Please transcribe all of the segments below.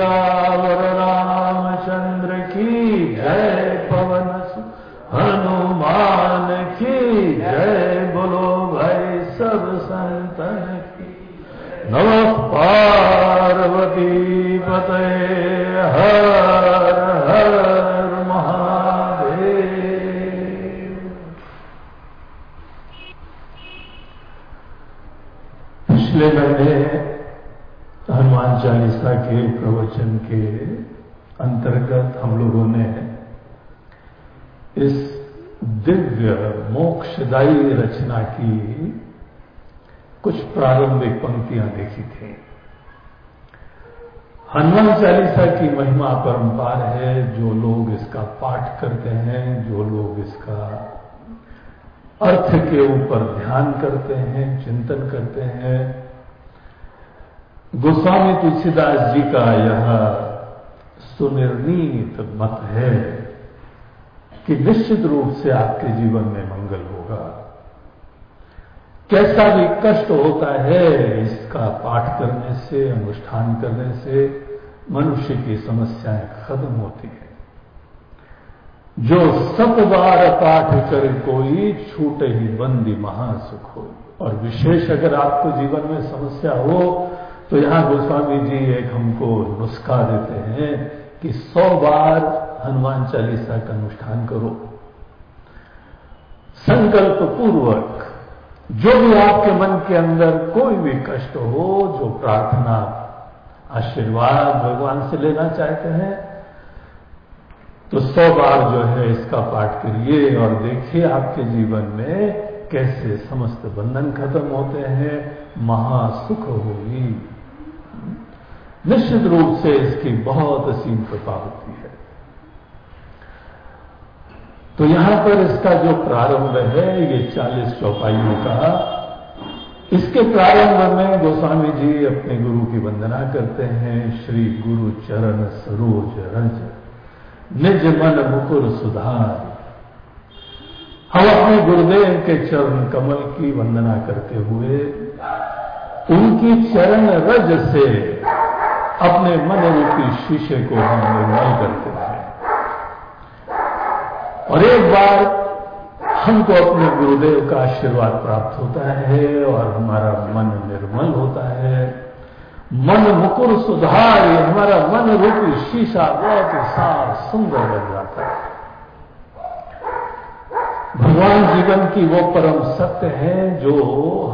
Shiva. मोक्षदायी रचना की कुछ प्रारंभिक पंक्तियाँ देखी थी। हनुमान चालीसा की महिमा परंपार है, जो लोग इसका पाठ करते हैं, जो लोग इसका अर्थ के ऊपर ध्यान करते हैं, चिंतन करते हैं। गोस्वामी तुलसीदास जी का यह सुनिर्णीत मत है कि निश्चित रूप से आपके जीवन में कैसा भी कष्ट होता है, इसका पाठ करने से, अनुष्ठान करने से मनुष्य की समस्याएँ खत्म होती है। जो सत बार पाठ कर कोई छूटे ही बंदी महासुख हो। और विशेष अगर आपको जीवन में समस्या हो तो यहाँ गोस्वामी जी एक हमको नुस्खा देते हैं कि सौ बार हनुमान चालीसा का अनुष्ठान करो। संकल्प पूर्वक जो भी आपके मन के अंदर कोई भी कष्ट हो, जो प्रार्थना, आशीर्वाद भगवान से लेना चाहते हैं तो सौ बार जो है इसका पाठ करिए और देखिए आपके जीवन में कैसे समस्त बंधन खत्म होते हैं, महासुख होगी। निश्चित रूप से इसकी बहुत असीम कृपा होती है। तो यहाँ पर इसका जो प्रारंभ है, ये चालीस चौपाइयों का, इसके प्रारंभ में गोस्वामी जी अपने गुरु की वंदना करते हैं, श्री गुरु चरण सरोज रज, निज मन मुकुर सुधार। हम अपने गुरुदेव के चरण कमल की वंदना करते हुए, उनकी चरण रज से अपने मन रूपी शीशे को हम निर्मल करते हैं। और एक बार हमको अपने गुरुदेव का आशीर्वाद प्राप्त होता है और हमारा मन निर्मल होता है। मन मुकुर सुधार, हमारा मन रूपी शीशा बहुत साफ़ सुंदर बन जाता है। भगवान जीवन की वो परम सत्य है जो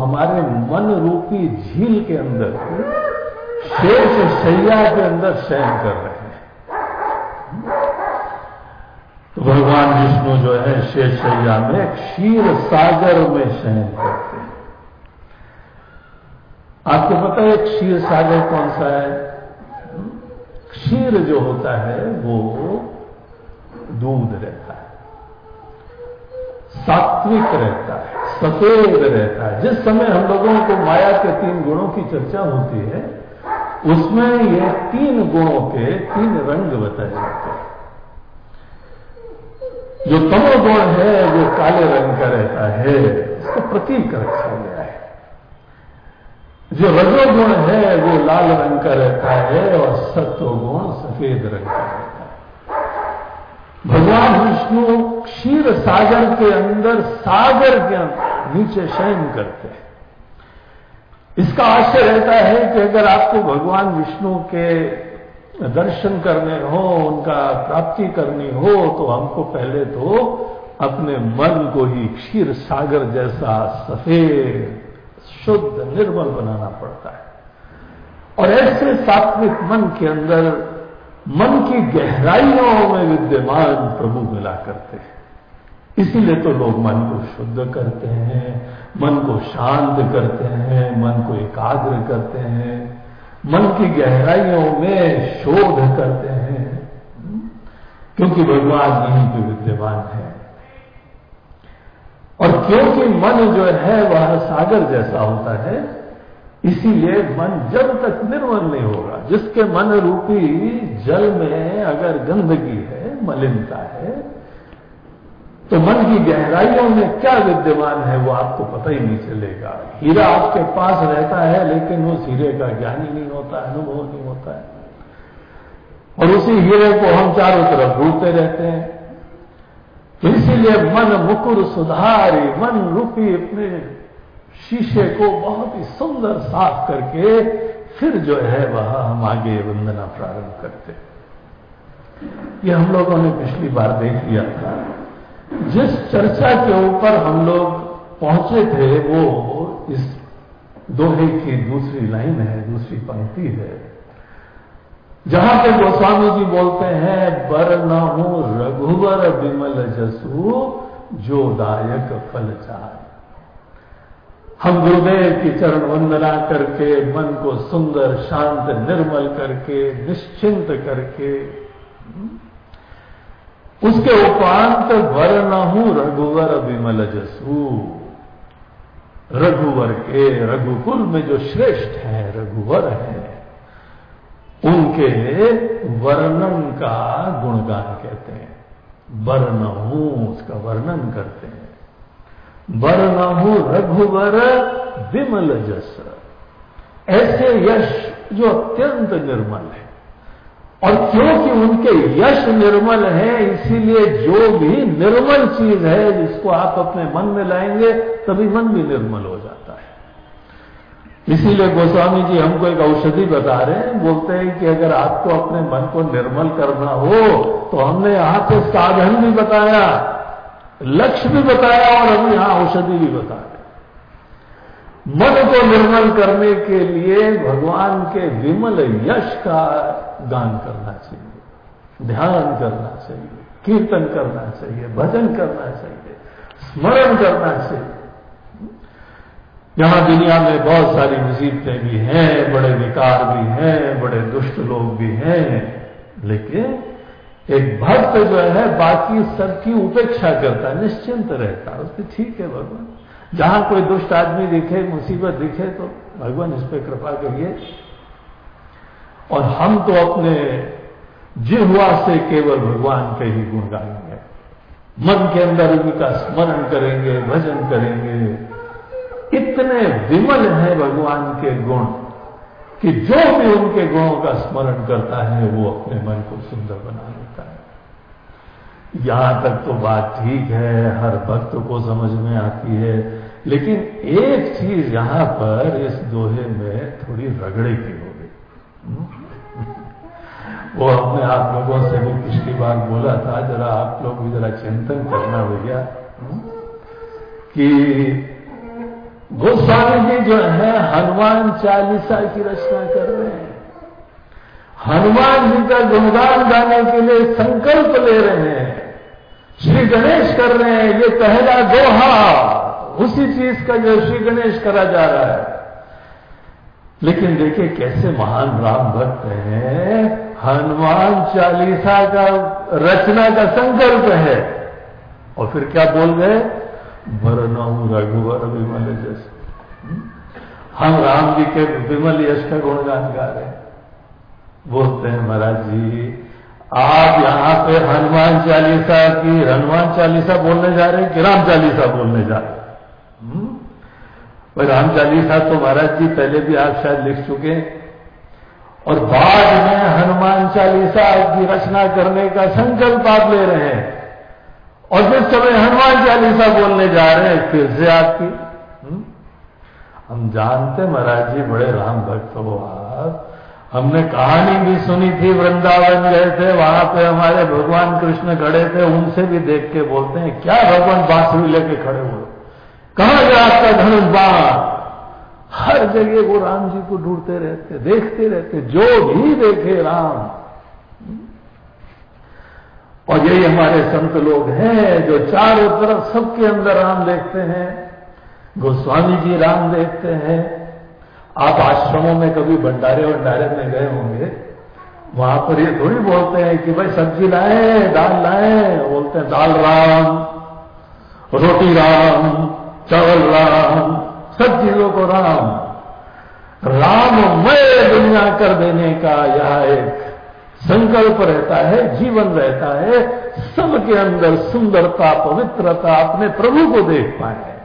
हमारे मन रूपी झील के अंदर शेष शैया के अंदर शयन कर रहे हैं। तो भगवान विष्णु जो है शेषैया में क्षीर सागर में शयन करते हैं। आपको पता है, क्षीर सागर कौन सा है? क्षीर जो होता है, वो दूध रहता है। सात्विक रहता है, सफ़ेद रहता है। जिस समय हम लोगों को माया के तीन गुणों की चर्चा होती है, उसमें ये तीन गुणों के तीन रंग बताए जाते हैं। जो तमोगुण है, वो काले रंग का रहता है। इसको प्रतीक रखा गया है। जो रजोगुण है, वो लाल रंग का रहता है और सत्वगुण सफ़ेद रंग का रहता है। भगवान विष्णु क्षीर सागर के अंदर, सागर के अंदर, नीचे शयन करते हैं। इसका आशय रहता है कि अगर आपको भगवान विष्णु के दर्शन करने हो, उनका प्राप्ति करनी हो तो हमको पहले तो अपने मन को ही क्षीर सागर जैसा सफ़ेद, शुद्ध, निर्मल बनाना पड़ता है। और ऐसे सात्विक मन के अंदर मन की गहराइयों में विद्यमान प्रभु मिला करते हैं। इसीलिए तो लोग मन को शुद्ध करते हैं, मन को शांत करते हैं, मन को एकाग्र करते हैं। मन की गहराइयों में शोध करते हैं। क्योंकि भगवान यहीं पे विद्यमान है। और क्योंकि मन जो है, वह सागर जैसा होता है, इसीलिए मन जब तक निर्मल नहीं होगा। जिसके मन रूपी जल में अगर गंदगी है, मलिनता है तो मन की गहराइयों में क्या विद्यमान है वो आपको पता ही नहीं चलेगा। हीरा आपके पास रहता है, लेकिन उस हीरे का ज्ञान ही नहीं होता, अनुभव नहीं होता है। और उसी हीरे को हम चारों तरफ़ ढूंढते रहते हैं। तो इसीलिए मन मुकुर सुधारी, मन रूपी अपने शीशे को बहुत ही सुंदर साफ़ करके फिर जो है वह हम आगे वंदना प्रारंभ करते ये हम लोगों ने पिछली बार देख लिया था। जिस चर्चा के ऊपर हम लोग पहुँचे थे, वो इस दोहे की दूसरी लाइन है, दूसरी पंक्ति है। जहाँ पे गोस्वामी जी बोलते हैं, बर न हूँ रघुवर विमल जसु, जो दायक फल चाह। हम गुरुदेव की चरण वंदना करके, मन को सुंदर, शांत, निर्मल करके, निश्चिंत करके उसके उपांत वर्ण हूँ रघुवर विमल जसू। रघुवर के रघुकुल में जो श्रेष्ठ है, रघुवर है, उनके वर्णन का गुणगान कहते हैं। वर्ण हूँ उसका वर्णन करते हैं। वर्ण हूँ रघुवर विमल जस। ऐसे यश जो अत्यंत निर्मल है। और क्योंकि उनके यश निर्मल है, इसीलिए जो भी निर्मल चीज़ है, जिसको आप अपने मन में लाएँगे, तभी मन भी निर्मल हो जाता है। इसीलिए गोस्वामी जी हमको एक औषधि बता रहे हैं, बोलते हैं कि अगर आपको अपने मन को निर्मल करना हो तो हमने यहाँ पे साधन भी बताया, लक्ष्य भी बताया, और हम यहाँ औषधि भी बता रहे मन को निर्मल करने के लिए भगवान के विमल यश का गान करना चाहिए, ध्यान करना चाहिए, कीर्तन करना चाहिए, भजन करना चाहिए, स्मरण करना चाहिए। यहाँ दुनिया में बहुत सारी मुसीबतें भी हैं, बड़े विकार भी हैं, बड़े दुष्ट लोग भी हैं, लेकिन एक भक्त जो है, बाकी सबकी उपेक्षा करता है निश्चिंत रहता है उसके ठीक है भगवान। जहाँ कोई दुष्ट आदमी दिखे, मुसीबत दिखे तो भगवान इस पर कृपा करिए। और हम तो अपने जिहवा से केवल भगवान के ही गुण गाएँगे मन के अंदर उनका स्मरण करेंगे, भजन करेंगे। इतने विमल है भगवान के गुण कि जो भी उनके गुणों का स्मरण करता है, वो अपने मन को सुंदर बना लेता है। यहाँ तक तो बात ठीक है, हर भक्त को समझ में आती है, लेकिन एक चीज़ यहाँ पर इस दोहे में थोड़ी रगड़े की हो गई। हम्म? वो हमने आप लोगों से भी पिछली बार बोला था, जरा आप लोग भी जरा चिंतन करना भैया? कि गोस्वामी जी जो है, हनुमान चालीसा की रचना कर रहे हैं। हनुमान जी का गुणगान गाने के लिए संकल्प ले रहे हैं। श्री गणेश कर रहे हैं, ये पहला दोहा। उसी चीज़ का जो श्री गणेश करा जा रहा है। लेकिन देखिए, कैसे महान राम भक्त हैं। हनुमान चालीसा का रचना का संकल्प है। और फिर क्या बोल गए वरनऊ रघुवर विमल जस हम राम जी के विमल यश का गुणगान गा रहे हैं। बोलते हैं महाराज जी, आप यहाँ पे हनुमान चालीसा की, हनुमान चालीसा बोलने जा रहे हैं कि राम चालीसा बोलने जा रहे हैं? पर राम चालीसा तो महाराज जी पहले भी आप शायद लिख चुके और बाद में हनुमान चालीसा की रचना करने का संकल्प आप ले रहे हैं। और जिस समय हनुमान चालीसा बोलने जा रहे हैं, फिर से आपकी हम्म? हम जानते महाराज जी, बड़े राम भक्त हो आप। हमने कहानी भी सुनी थी, वृंदावन गए थे, वहाँ पे हमारे भगवान कृष्ण खड़े थे, उनसे भी देख के बोलते हैं, क्या भगवान बांसुरी लेके खड़े हुए कहा गया आपका धनुष बाण? हर जगह वो राम जी को ढूंढते रहते, देखते रहते, जो भी देखे राम। और यही हमारे संत लोग हैं जो चारों तरफ़ सबके अंदर राम देखते हैं, गोस्वामी जी राम देखते हैं। आप आश्रमों में कभी भंडारे वंडारे में गए होंगे, वहाँ पर ये थोड़ी बोलते हैं कि भाई सब्ज़ी लाए, दाल लाए, बोलते हैं दाल राम, रोटी राम, चावल राम सब चीज़ों को राम। राममय दुनिया कर देने का यह एक संकल्प रहता है, जीवन रहता है, सबके अंदर सुंदरता, पवित्रता अपने प्रभु को देख पाए।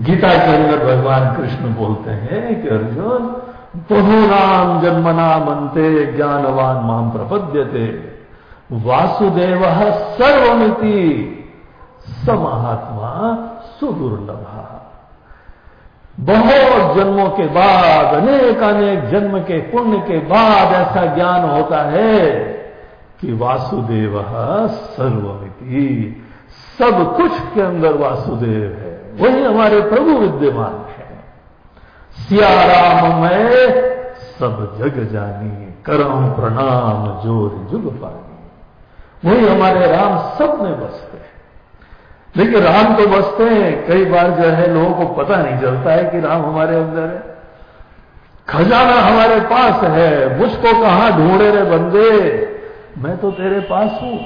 गीता के अंदर भगवान कृष्ण बोलते हैं कि अर्जुन बहु बहुनाम जन्मना मनते, ज्ञानवान माम प्रपद्यते। वासुदेव सर्वमिति समहात्मा सुदुर्लभ। बहुत जन्मों के बाद, अनेक अनेक जन्म के, पुण्य के बाद ऐसा ज्ञान होता है कि वासुदेव सर्वमिति, सब कुछ के अंदर वासुदेव है। वही हमारे प्रभु विद्यमान है। सिया राम में सब जग जानी, करम, प्रणाम, ज़ोर, जुग पानी। वही हमारे राम सब में बसते हैं लेकिन राम तो बसते हैं। कई बार जो है लोगों को पता नहीं चलता है कि राम हमारे अंदर है। खजाना हमारे पास है। मुझको कहाँ ढूंढे रे बंदे? मैं तो तेरे पास हूँ।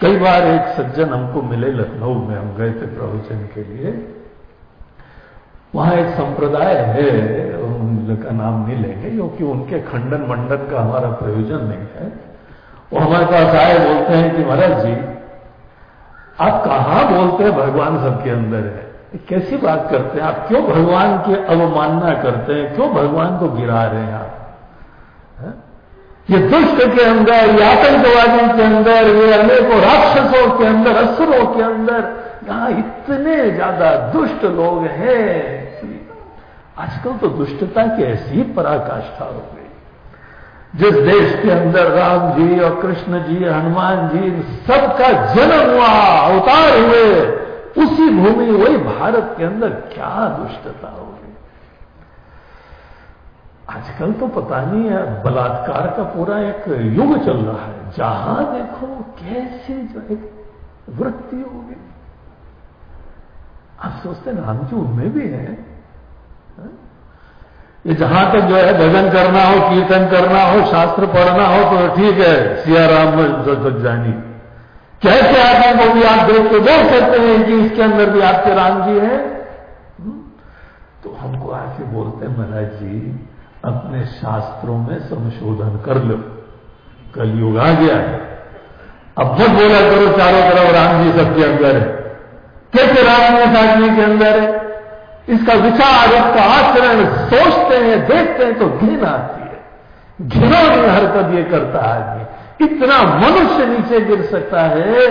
कई बार एक सज्जन हमको मिले लखनऊ में, हम गए थे प्रवचन के लिए। वहाँ एक संप्रदाय है, उनका नाम नहीं लेंगे, क्योंकि उनके खंडन मंडन का हमारा प्रयोजन नहीं है। वो हमारे पास आए, बोलते हैं कि महाराज जी आप कहाँ बोलते हैं? भगवान सबके अंदर है। कैसी बात करते हैं? आप क्यों भगवान की अवमानना करते हैं? क्यों भगवान को गिरा रहे हैं आप? ये दुष्ट के अंदर, ये आतंकवादियों के अंदर, ये अनेकों राक्षसों के अंदर, असुरों के अंदर, यहाँ इतने ज़्यादा दुष्ट लोग हैं। आजकल तो दुष्टता की ऐसी ही पराकाष्ठा हो गई। जिस देश के अंदर राम जी और कृष्ण जी, हनुमान जी, सबका जन्म हुआ, अवतार हुए, उसी भूमि, वही भारत के अंदर क्या दुष्टता हो आजकल तो पता नहीं है, बलात्कार का पूरा एक युग चल रहा है। जहाँ देखो, कैसे जो एक वृत्ति होगी। आप सोचते हैं, राम जी उनमें भी है हाँ? ये जहाँ तक जो है भजन करना हो, कीर्तन करना हो, शास्त्र पढ़ना हो तो ठीक है सिया राम जानी। कैसे आदमी को भी आप देख के देख सकते हैं कि इसके अंदर भी आपके राम जी हैं। हाँ? तो हमको आके बोलते हैं, महाराज जी, अपने शास्त्रों में संशोधन कर लो। कलयुग आ गया है। अब जब बोला करो, चारों तरफ़ राम जी सबके अंदर है। कैसे राम जी आदमी के अंदर है? इसका विचार इसका आचरण सोचते हैं, देखते हैं तो घिन आती है। घिनौनी हरकत ये करता है आदमी। इतना मनुष्य नीचे गिर सकता है,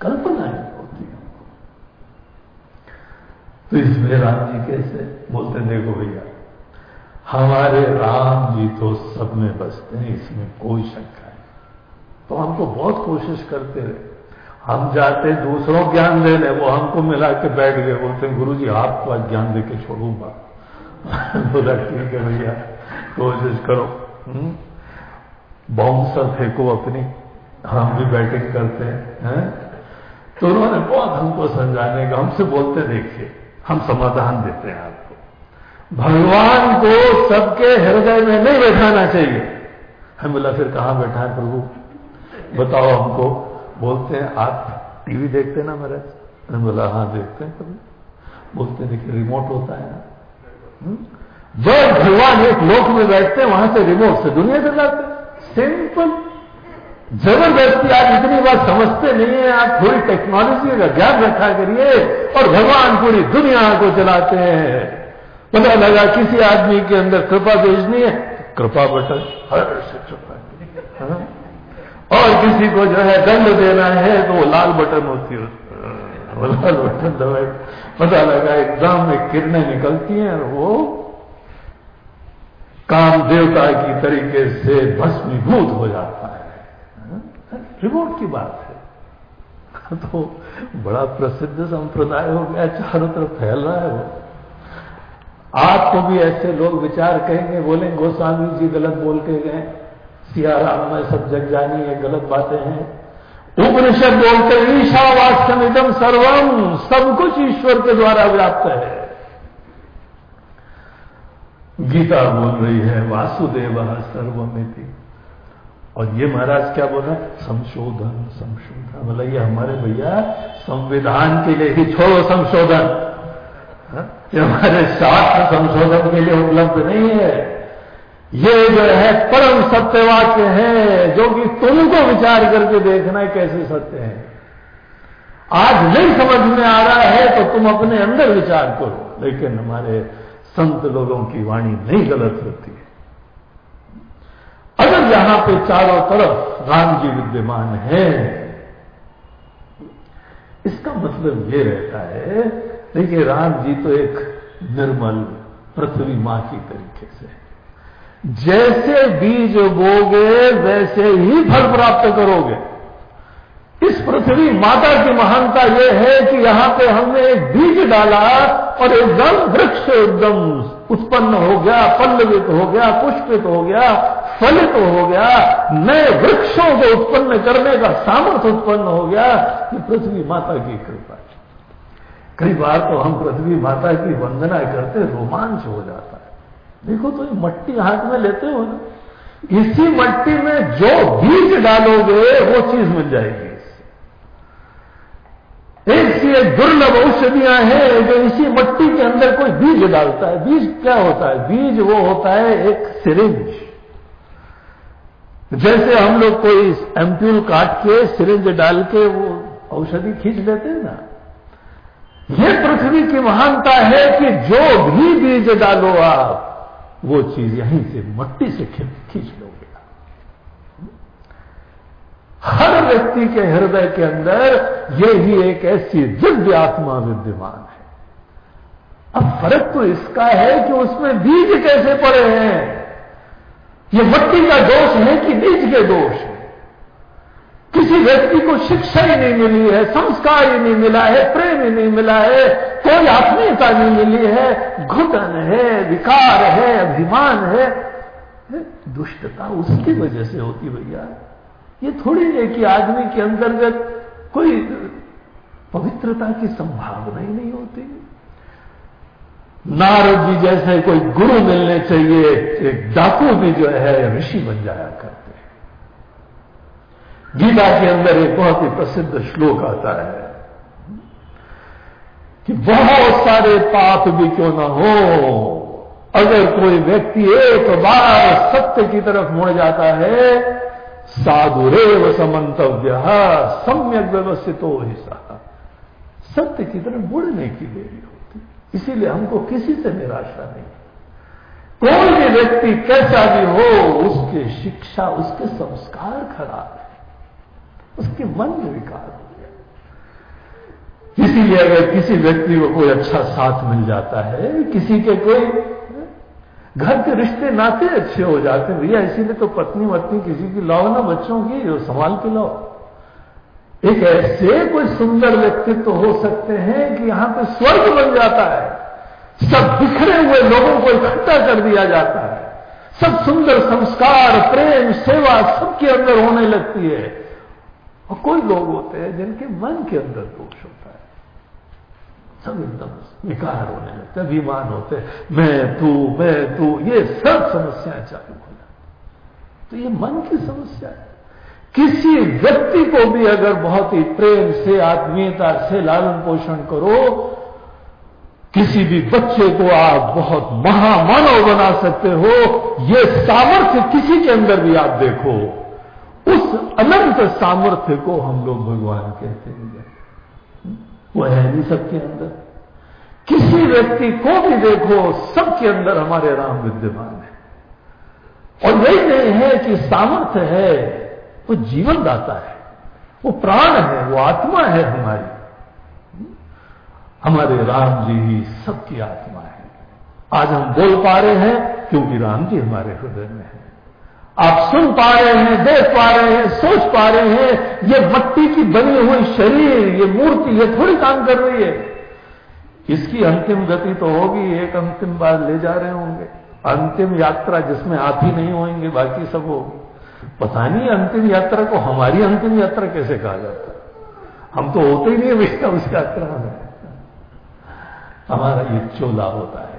कल्पना नहीं होती तो इसमें राम जी कैसे बोलते देखो भैया, हमारे राम जी तो सब में बसते हैं, इसमें कोई शंका नहीं। तो हमको बहुत कोशिश करते रहे। हम जाते, दूसरों ज्ञान देने वो हमको मिला के बैठ गए। बोलते गुरु जी आपको आज ज्ञान दे के छोड़ूँगा। बोला, ठीक है भैया, कोशिश करो। हम्म? बाउंसर फेंको अपनी। हम भी बैटिंग करते हैं, है? तो उन्होंने बहुत हमको समझाने का, हमसे बोलते, देखिए, हम समाधान देते हैं आपको। भगवान को सबके हृदय में नहीं बैठाना चाहिए। हम बोला, फिर कहाँ बैठा है प्रभु? बताओ हमको। बोलते हैं, आप टीवी देखते हैं ना मेरे? हम बोला हाँ देखते हैं कभी। बोलते हैं, देखिए रिमोट होता है ना। हम्म? जब भगवान एक लोक में बैठते हैं, वहाँ से रिमोट से दुनिया चलाते सिंपल ज़बरदस्ती आप इतनी बात समझते नहीं है, आप थोड़ी टेक्नोलॉजी का ज्ञान रखा करिए और भगवान पूरी दुनिया को चलाते हैं। पता लगा किसी आदमी के अंदर कृपा भेजनी है, कृपा बटन। हर से कृपा? और किसी को जो है दंड देना है तो वो लाल बटन होती है वो लाल बटन दबाए। पता लगा एकदम में किरणें निकलती हैं और वो काम देवता की तरीके से भस्मीभूत हो जाता है। रिमोट हाँ? की बात है। तो बड़ा प्रसिद्ध संप्रदाय हो गया, चारों तरफ़ फैल रहा है वो। आपको भी ऐसे लोग विचार कहेंगे बोलेंगे गोस्वामी जी गलत बोल के गए सियाराम में सब जग जानी है गलत बातें हैं। उपनिषद बोलते ईशावास्यम इदम सर्वम सब कुछ ईश्वर के द्वारा व्याप्त है। गीता बोल रही है, वासुदेव सर्वमिति। और ये महाराज क्या बोल रहे हैं? संशोधन संशोधन। बोला, ये हमारे भैया संविधान के लिए ही छोड़ो संशोधन। ये हमारे शास्त्र संशोधन के लिए उपलब्ध नहीं है। ये जो है परम सत्य वाक्य है, जो कि तुमको विचार करके देखना है कैसे सत्य है। आज नहीं समझ में आ रहा है तो तुम अपने अंदर विचार करो, लेकिन हमारे संत लोगों की वाणी नहीं गलत होती है। अगर यहाँ पे चारों तरफ़ राम जी विद्यमान है, इसका मतलब ये रहता है, देखिए राम जी तो एक निर्मल पृथ्वी माँ की तरीके से जैसे बीज बोगे वैसे ही फल प्राप्त करोगे। इस पृथ्वी माता की महानता यह है कि यहाँ पे हमने एक बीज डाला और एकदम वृक्ष एकदम उत्पन्न हो गया पल्लवित हो गया, पुष्पित हो गया, फलित हो गया। नए वृक्षों को उत्पन्न करने का सामर्थ्य उत्पन्न हो गया। कि पृथ्वी माता की कृपा कई बार तो हम पृथ्वी माता की वंदना करते रोमांच हो जाता है। देखो तो ये मट्टी हाथ में लेते हो ना। इसी मट्टी में जो बीज डालोगे, वो चीज़ मिल जाएगी। एक दुर्लभ औषधियाँ हैं जो इसी मट्टी के अंदर कोई बीज डालता है। बीज क्या होता है? बीज वो होता है एक सिरिंज। जैसे हम लोग कोई एम्प्यूल काट के सिरिंज डाल के वो औषधि खींच लेते हैं ना। ये पृथ्वी की महानता है कि जो भी बीज डालो आप वो चीज़ यहीं से मट्टी से खींच लोगे। हर व्यक्ति के हृदय के अंदर ये ही एक ऐसी दिव्य आत्मा विद्यमान है। अब फ़र्क तो इसका है कि उसमें बीज कैसे पड़े हैं? ये मट्टी का दोष है कि बीज के दोष है? किसी व्यक्ति को शिक्षा ही नहीं मिली है, संस्कार ही नहीं मिला है, प्रेम ही नहीं मिला है, कोई आत्मीयता नहीं मिली है, घुटन है, विकार है, अभिमान है। दुष्टता उसकी वजह से होती भैया। ये थोड़ी है कि आदमी के अंतर्गत कोई पवित्रता की संभावना ही नहीं होती। नारद जी जैसे कोई गुरु मिलने चाहिए, एक डाकू भी जो है, ऋषि बन जाया करते। गीता के अंदर एक बहुत ही प्रसिद्ध श्लोक आता है कि बहुत सारे पाप भी क्यों ना हो? अगर कोई व्यक्ति एक बार सत्य की तरफ़ मुड़ जाता है, साधुरेव समंतव्य सम्यक व्यवस्थित हो ही सत्य की तरफ़ मुड़ने की देरी होती। इसीलिए हमको किसी से निराशा नहीं। कोई भी व्यक्ति कैसा भी हो, उसके शिक्षा, उसके संस्कार खराब है। उसके मन में विकार हो। गया इसीलिए अगर किसी व्यक्ति को कोई अच्छा साथ मिल जाता है, किसी के कोई, घर के रिश्ते नाते अच्छे हो जाते हैं, भैया, इसीलिए तो पत्नी वत्नी किसी की लाओ ना, बच्चों की, जो संभाल के लाओ। एक ऐसे कोई सुंदर व्यक्तित्व तो हो सकते हैं कि यहाँ पे स्वर्ग बन जाता है। सब बिखरे हुए लोगों को इकट्ठा कर दिया जाता है। सब सुंदर संस्कार, प्रेम, सेवा सबके अंदर होने लगती है। और कोई लोग होते हैं जिनके मन के अंदर दोष होता है। सब एकदम विकार होने लगते अभिमान होते मैं तू मैं तू, ये सब समस्याएँ चालू हो जाती तो ये मन की समस्या है। किसी व्यक्ति को भी अगर बहुत ही प्रेम से, आत्मीयता से लालन पोषण करो, किसी भी बच्चे को आप बहुत महामानव बना सकते हो। ये सामर्थ्य किसी के अंदर भी आप देखो। उस अनंत सामर्थ्य को हम लोग भगवान कहते हैं। वो है नहीं सबके अंदर। किसी व्यक्ति को भी देखो, सबके अंदर हमारे राम विद्यमान है। और यही नहीं है कि सामर्थ्य है, वो जीवन दाता है, वो प्राण है, वो आत्मा है हमारी। हमारे राम जी ही सबकी आत्मा है। आज हम बोल पा रहे हैं, क्योंकि राम जी हमारे हृदय में है। आप सुन पा रहे हैं, देख पा रहे हैं, सोच पा रहे हैं, ये मट्टी की बनी हुई शरीर, ये मूर्ति, ये थोड़ी काम कर रही है। इसकी अंतिम गति तो होगी, एक अंतिम बार ले जा रहे होंगे। अंतिम यात्रा जिसमें आप ही नहीं होंगे, बाकी सब होगी। पता नहीं अंतिम यात्रा को हमारी अंतिम यात्रा कैसे कहा जाता है? हम तो होते ही नहीं है उस यात्रा में। हमारा ये चोला होता है।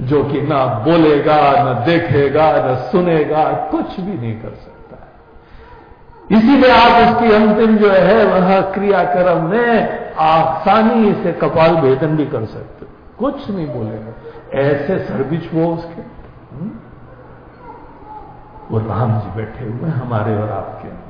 जो कि ना बोलेगा, न देखेगा, न सुनेगा, कुछ भी नहीं कर सकता। इसीलिए आप उसकी अंतिम जो है, वह क्रियाक्रम में आसानी से कपाल वेदन भी कर सकते। कुछ नहीं बोलेगा। ऐसे सर्विच वो उसके। हम्म? वो राम जी बैठे हुए हमारे और आपके अंदर।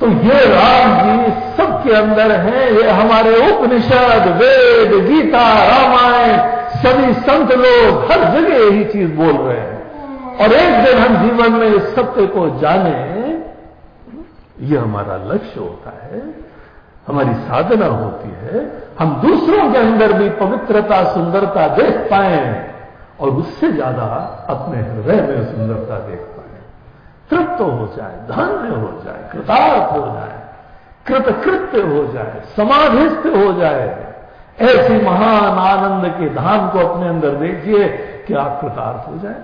तो ये राम जी सबके अंदर हैं, ये हमारे उपनिषद, वेद, गीता, रामायण सभी संत लोग हर जगह यही चीज़ बोल रहे हैं। और एक दिन हम जीवन में इस सत्य को जाने, ये हमारा लक्ष्य होता है, हमारी साधना होती है, हम दूसरों के अंदर भी पवित्रता, सुंदरता देख पाए, और उससे ज़्यादा अपने हृदय में सुंदरता देख पाए। तृप्त तो हो जाए, धन्य हो जाए, कृतार्थ हो जाए, कृतकृत्य हो जाए, समाधिस्थ हो जाए। ऐसी महान आनंद के धाम को अपने अंदर देखिए कि आप कृतार्थ हो जाए।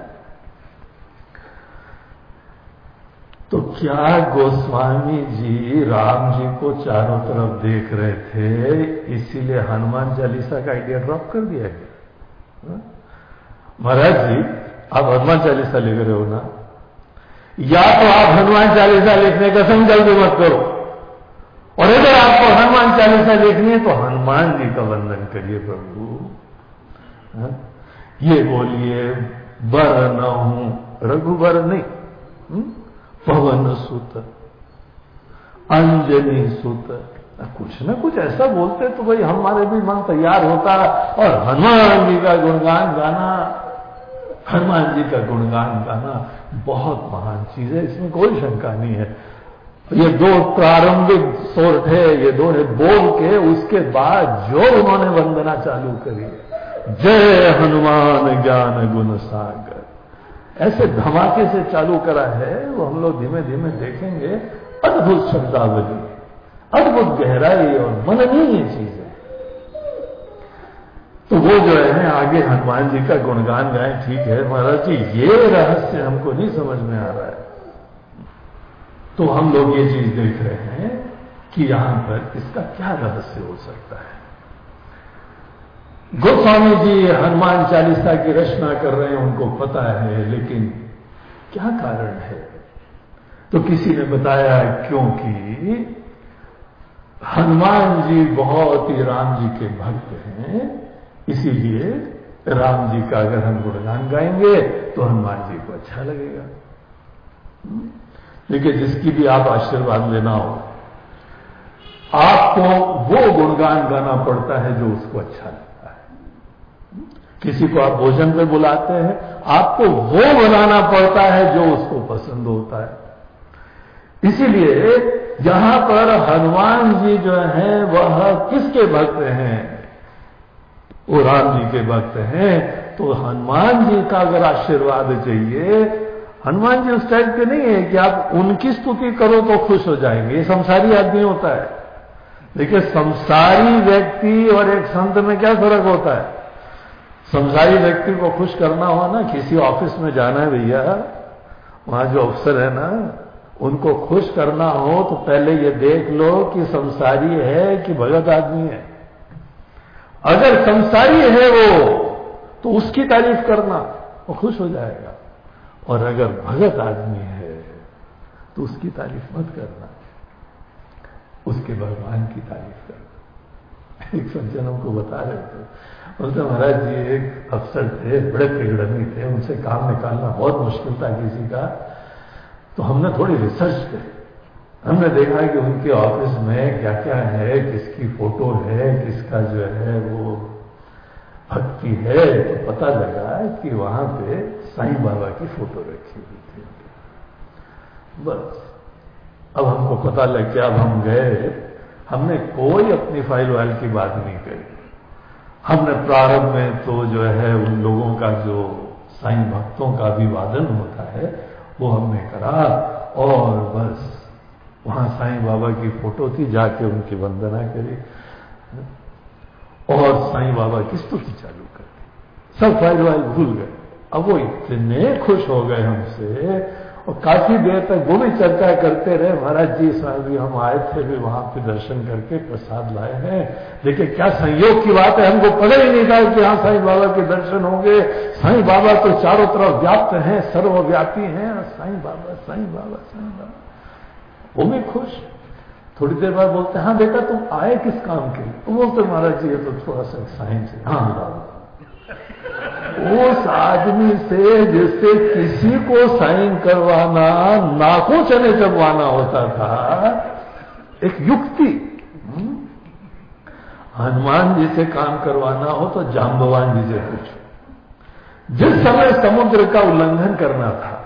तो क्या गोस्वामी जी राम जी को चारों तरफ़ देख रहे थे, इसीलिए हनुमान चालीसा का आइडिया ड्रॉप कर दिया गया हाँ? महाराज जी, आप हनुमान चालीसा लिख रहे हो ना? या तो आप हनुमान चालीसा लिखने का संकल्प मत करो। और अगर आपको हनुमान चालीसा देखनी है तो हनुमान जी का वंदन करिए प्रभु। हाँ? ये बोलिए, बर न हूँ, रघुबर नहीं। हम्म? पवन सुत, अंजनी सुत। कुछ ना कुछ ऐसा बोलते तो भाई हमारे भी मन तैयार होता। और हनुमान जी का गुणगान गाना, हनुमान जी का गुणगान गाना, बहुत महान चीज़ है, इसमें कोई शंका नहीं है। ये दो प्रारंभिक सोर्ट है, ये दो है बोल के उसके बाद जो उन्होंने वंदना चालू करी, जय हनुमान ज्ञान गुण सागर। ऐसे धमाके से चालू करा है, वो हम लोग धीमे धीमे देखेंगे, अद्भुत शब्दावली, अद्भुत गहराई और मननीय चीज़। है तो वो जो है, आगे हनुमान जी का गुणगान गाए, ठीक है, महाराज जी, ये रहस्य हमको नहीं समझ में आ रहा है। तो हम लोग ये चीज़ देख रहे हैं कि यहाँ पर इसका क्या रहस्य हो सकता है। गोस्वामी जी हनुमान चालीसा की रचना कर रहे हैं, उनको पता है, लेकिन क्या कारण है? तो किसी ने बताया क्योंकि हनुमान जी बहुत ही राम जी के भक्त हैं, इसीलिए राम जी का अगर हम गुणगान गाएँगे तो हनुमान जी को अच्छा लगेगा। देखिए, जिसकी भी आप आशीर्वाद लेना हो, आपको वो गुणगान गाना पड़ता है जो उसको अच्छा लगता है। किसी को आप भोजन पे बुलाते हैं, आपको वो बनाना पड़ता है जो उसको पसंद होता है। इसीलिए यहाँ पर हनुमान जी जो है, वह किसके भक्त हैं? वो राम जी के भक्त हैं। तो हनुमान जी का अगर आशीर्वाद चाहिए हनुमान जी उस टाइप के नहीं है कि आप उनकी स्तुति करो तो खुश हो जाएँगे। ये संसारी आदमी होता है। देखिए, संसारी व्यक्ति और एक संत में क्या फ़र्क होता है? संसारी व्यक्ति को खुश करना हो ना, किसी ऑफ़िस में जाना है भैया, वहाँ जो अफसर है ना, उनको खुश करना हो तो पहले ये देख लो कि संसारी है कि भगत आदमी है। अगर संसारी है वो तो उसकी तारीफ़ करना, वो खुश हो जाएगा। और अगर भगत आदमी है तो उसकी तारीफ़ मत करना। उसके भगवान की तारीफ़ करना। एक सज्जन हमको बता रहे थे। बोलते, महाराज जी, एक अफसर थे, बड़े पिगड़नी थे, उनसे काम निकालना बहुत मुश्किल था किसी का। तो हमने थोड़ी रिसर्च करी। हमने देखा कि उनके ऑफ़िस में क्या क्या है, किसकी फ़ोटो है, किसका जो है वो भक्ति है। तो पता लगा कि वहाँ पे साईं बाबा की फ़ोटो रखी हुई थी। बस। अब हमको पता लग गया, अब हम गए। हमने कोई अपनी फ़ाइल वाइल की बात नहीं करी। हमने प्रारंभ में तो जो है, उन लोगों का जो साईं भक्तों का अभिवादन होता है, वो हमने करा और बस वहाँ साईं बाबा की फ़ोटो थी, जाके उनकी वंदना करी और साईं बाबा की स्तुति चालू कर दी। सब फ़ाइल वाइल भूल गए। अब वो इतने खुश हो गए हमसे और काफ़ी देर तक वो भी चर्चा करते रहे, महाराज जी स्वामी हम आए थे, भी वहाँ पे दर्शन करके प्रसाद लाए हैं। देखिए, क्या संयोग की बात है, हमको पता ही नहीं था कि यहाँ साईं बाबा के दर्शन होंगे। साईं बाबा तो चारों तरफ़ व्याप्त हैं, सर्वव्यापी हैं। साईं बाबा साईं बाबा साईं बाबा। वो भी खुश। थोड़ी देर बाद बोलते हाँ बेटा, तुम आए किस काम के लिए? तो बोलते, महाराज जी, ये तो थोड़ा सा साइंस है। हाँ बाबा उस आदमी से जिससे किसी को साइन करवाना, नाकों चने चबवाना होता था, एक युक्ति। हम्म? हनुमान जी से काम करवाना हो तो जाम्बवान जी से पूछो। जिस समय समुद्र का उल्लंघन करना था,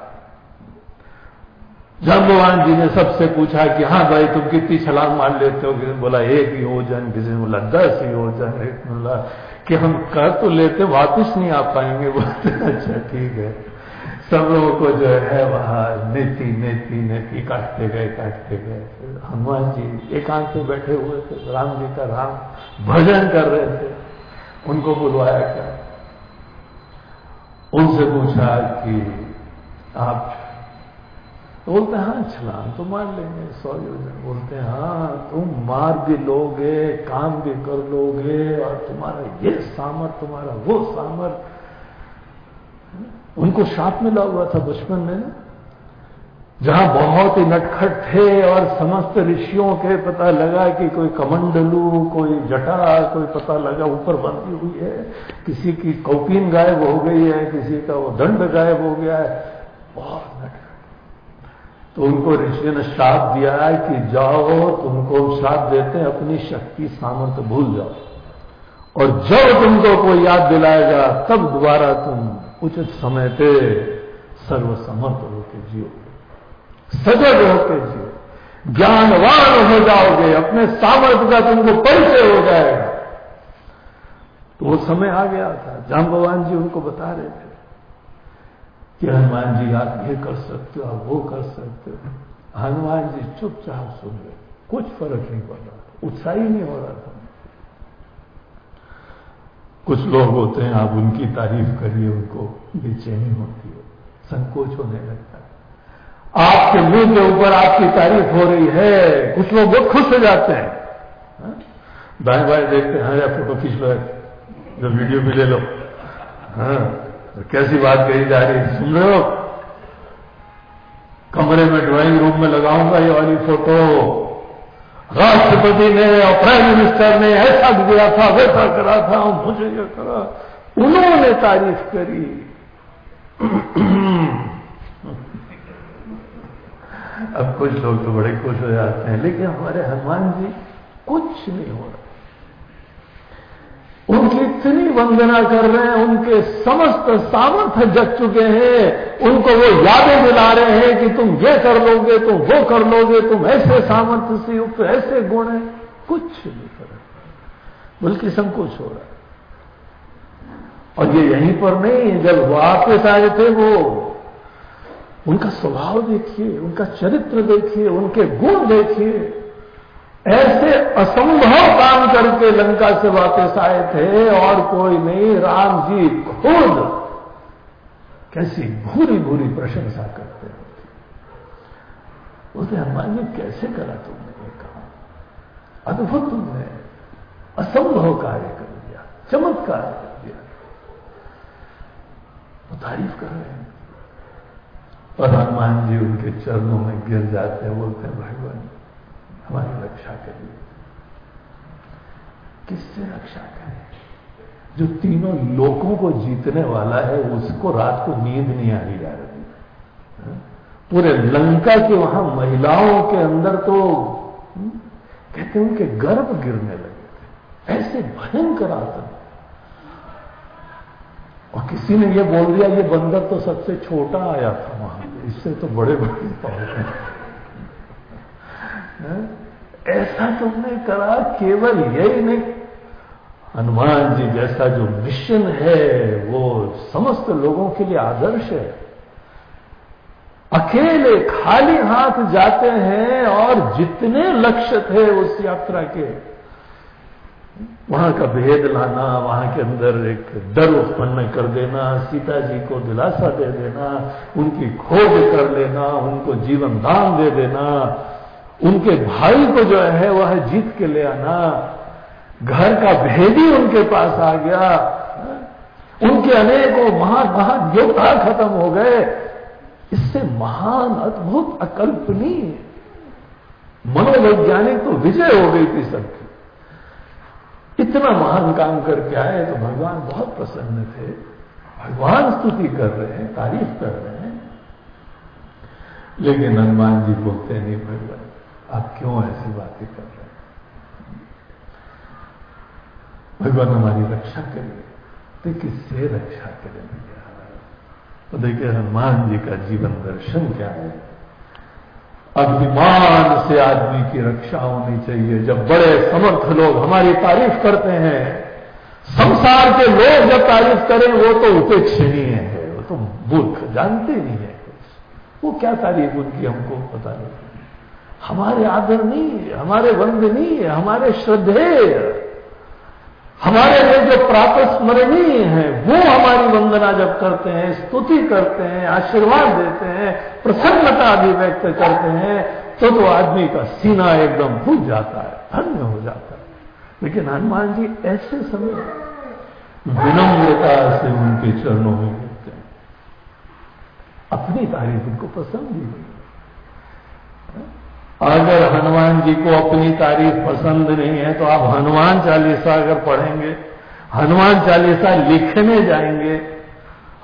जाम्बवान जी ने सबसे पूछा कि हाँ भाई, तुम कितनी छलांग मार लेते हो? किसी ने बोला, एक योजन किसी ने बोला, दस योजन एक बोला कि हम कर तो लेते, वापिस नहीं आ पाएँगे बोलते अच्छा ठीक है। सब लोगों को जो है वहाँ नीति नीति नीति, काटते गए काटते गए। हनुमान जी एकांत में बैठे हुए थे, राम जी का राम भजन कर रहे थे। उनको बुलवाया क्या उनसे पूछा कि आप तो बोलते हैं हाँ छलांग तो मार लेंगे सौ योजन बोलते हैं हाँ तुम मार भी लोगे, काम भी कर लोगे, और तुम्हारा ये सामर तुम्हारा वो सामर उनको साथ मिला हुआ था बचपन में जहाँ बहुत ही नटखट थे और समस्त ऋषियों के पता लगा कि कोई कमंडलू, कोई जटा, कोई पता लगा ऊपर बंधी हुई है। किसी की कौपीन गायब हो गई है, किसी का वो दंड गायब हो गया है। बहुत नटखट तो उनको ऋषि ने श्राप दिया है कि जाओ, तुमको श्राप देते हैं, अपनी शक्ति सामर्थ्य भूल जाओ। और जब तुमको कोई याद दिलाएगा, तब दोबारा तुम उचित समय पे सर्वसमर्थ होकर जियो। सजग होकर जियो। ज्ञानवान हो जाओगे, अपने सामर्थ्य का तुमको परिचय हो जाएगा। तो वो समय आ गया था। जाम भगवान जी उनको बता रहे थे। कि हनुमान जी आप ये कर सकते हो आप वो कर सकते हो। हनुमान जी चुपचाप सुन रहे। कुछ फ़र्क नहीं पड़ रहा उत्साह ही नहीं हो रहा था। कुछ लोग होते हैं, आप उनकी तारीफ़ करिए, उनको बेचैनी होती है। संकोच होने लगता है। आपके मुँह के ऊपर आपकी तारीफ़ हो रही है। कुछ लोग बहुत खुश हो जाते हैं। हाँ? दाएँ बाएँ देखते हैं हाँ फ़ोटो खींच लो जो वीडियो भी ले लो। हाँ। तो कैसी बात कही जा रही है? सुन रहे हो? कमरे में ड्राइंग रूम में लगाऊँगा ये वाली फ़ोटो राष्ट्रपति ने और प्राइम मिनिस्टर ने ऐसा दिया था, वैसा करा था मुझे ये करा। उन्होंने तारीफ़ करी। अब कुछ लोग तो बड़े खुश हो जाते हैं, लेकिन हमारे हनुमान जी कुछ नहीं हो रहा। उनकी इतनी वंदना कर रहे हैं, उनके समस्त सामर्थ्य जग चुके हैं, उनको वो यादें दिला रहे हैं कि तुम ये कर लोगे, तुम वो कर लोगे, तुम ऐसे सामर्थ्य से युक्त ऐसे गुण है। कुछ नहीं कर बल्कि संकोच हो रहा है। और ये यहीं पर नहीं, जब वापस आए थे वो, उनका स्वभाव देखिए, उनका चरित्र देखिए, उनके गुण देखिए। ऐसे असंभव काम करके लंका से वापस आए थे और कोई नहीं राम जी खुद कैसी भूरी भूरी प्रशंसा करते बोलते हनुमान जी, कैसे करा तुमने काम? अद्भुत तुमने असंभव कार्य कर दिया, चमत्कार कर दिया। वो तारीफ़ कर रहे हैं। और हनुमान जी उनके चरणों में गिर जाते हैं, बोलते हैं, भगवान हमारी रक्षा करिए। किससे रक्षा करें? जो तीनों लोगों को जीतने वाला है उसको रात को नींद नहीं आ रही जा रही। हाँ? पूरे लंका की वहाँ महिलाओं के अंदर तो हम्म, कहते उनके गर्भ गिरने लगे थे। ऐसे भयंकर आतंक। और किसी ने ये बोल दिया ये बंदर तो सबसे छोटा आया था वहाँ। इससे तो बड़े बड़े पहुँचे ऐसा तुमने करा केवल यही नहीं। हनुमान जी जैसा जो मिशन है, वो समस्त लोगों के लिए आदर्श है। अकेले खाली हाथ जाते हैं और जितने लक्ष्य थे उस यात्रा के, वहाँ का भेद लाना, वहाँ के अंदर एक डर उत्पन्न कर देना, सीता जी को दिलासा दे देना, उनकी खोज कर लेना, उनको जीवन दान दे देना उनके भाई को जो है, वह जीत के ले आना। घर का भेदी उनके पास आ गया। उनके अनेकों महान महान योद्धा खत्म हो गए। इससे महान, अद्भुत, अकल्पनीय, मनोवैज्ञानिक तो विजय हो गई थी सबकी। इतना महान काम करके आए तो भगवान बहुत प्रसन्न थे। भगवान स्तुति कर रहे हैं, तारीफ़ कर रहे हैं। लेकिन हनुमान जी बोलते नहीं भगवान आप क्यों ऐसी बातें कर रहे हैं? भगवान हमारी रक्षा करिए तो किससे रक्षा करेंगे तो देखिए हनुमान जी का जीवन दर्शन क्या है? अभिमान से आदमी की रक्षा होनी चाहिए। जब बड़े समर्थ लोग हमारी तारीफ़ करते हैं, संसार के लोग जब तारीफ़ करें, वो तो उपेक्षणीय है, वो तो मूर्ख जानते नहीं है कुछ। वो क्या तारीफ़ उनकी हमको पता नहीं। हमारे आदरणीय हमारे वंदनीय हमारे श्रद्धेय हमारे लिए जो प्रातः स्मरणीय है, वो हमारी वंदना जब करते हैं, स्तुति करते हैं, आशीर्वाद देते हैं, प्रसन्नता अभिव्यक्त करते हैं तो तो आदमी का सीना एकदम फूट जाता है, धन्य हो जाता है। लेकिन हनुमान जी ऐसे समय विनम्रता से उनके चरणों में गिरते हैं। अपनी तारीफ़ उनको पसंद ही नहीं। अगर हनुमान जी को अपनी तारीफ़ पसंद नहीं है तो आप हनुमान चालीसा अगर पढ़ेंगे हनुमान चालीसा लिखने जाएँगे।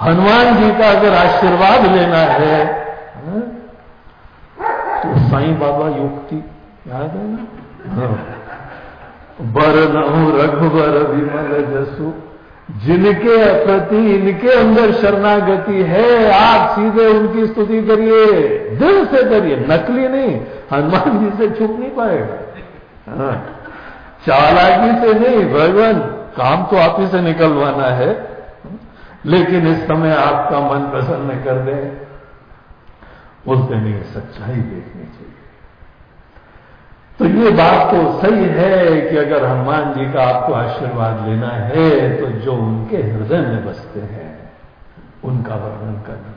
हनुमान जी का अगर आशीर्वाद लेना है हाँ, तो साईं बाबा युक्ति याद है ना? हाँ। बर नहु रघुबर विमल जसु जिनके प्रति इनके अंदर शरणागति है आप सीधे उनकी स्तुति करिए दिल से करिए नकली नहीं हनुमान जी से छुप नहीं पाएगा। हाँ। चालाकी से नहीं, भगवान, काम तो आप ही से निकलवाना है। लेकिन इस समय आपका मन प्रसन्न कर दे। बोलते नहीं सच्चाई देखनी चाहिए। तो ये बात तो सही है कि अगर हनुमान जी का आपको आशीर्वाद लेना है तो जो उनके हृदय में बसते हैं, उनका वर्णन करना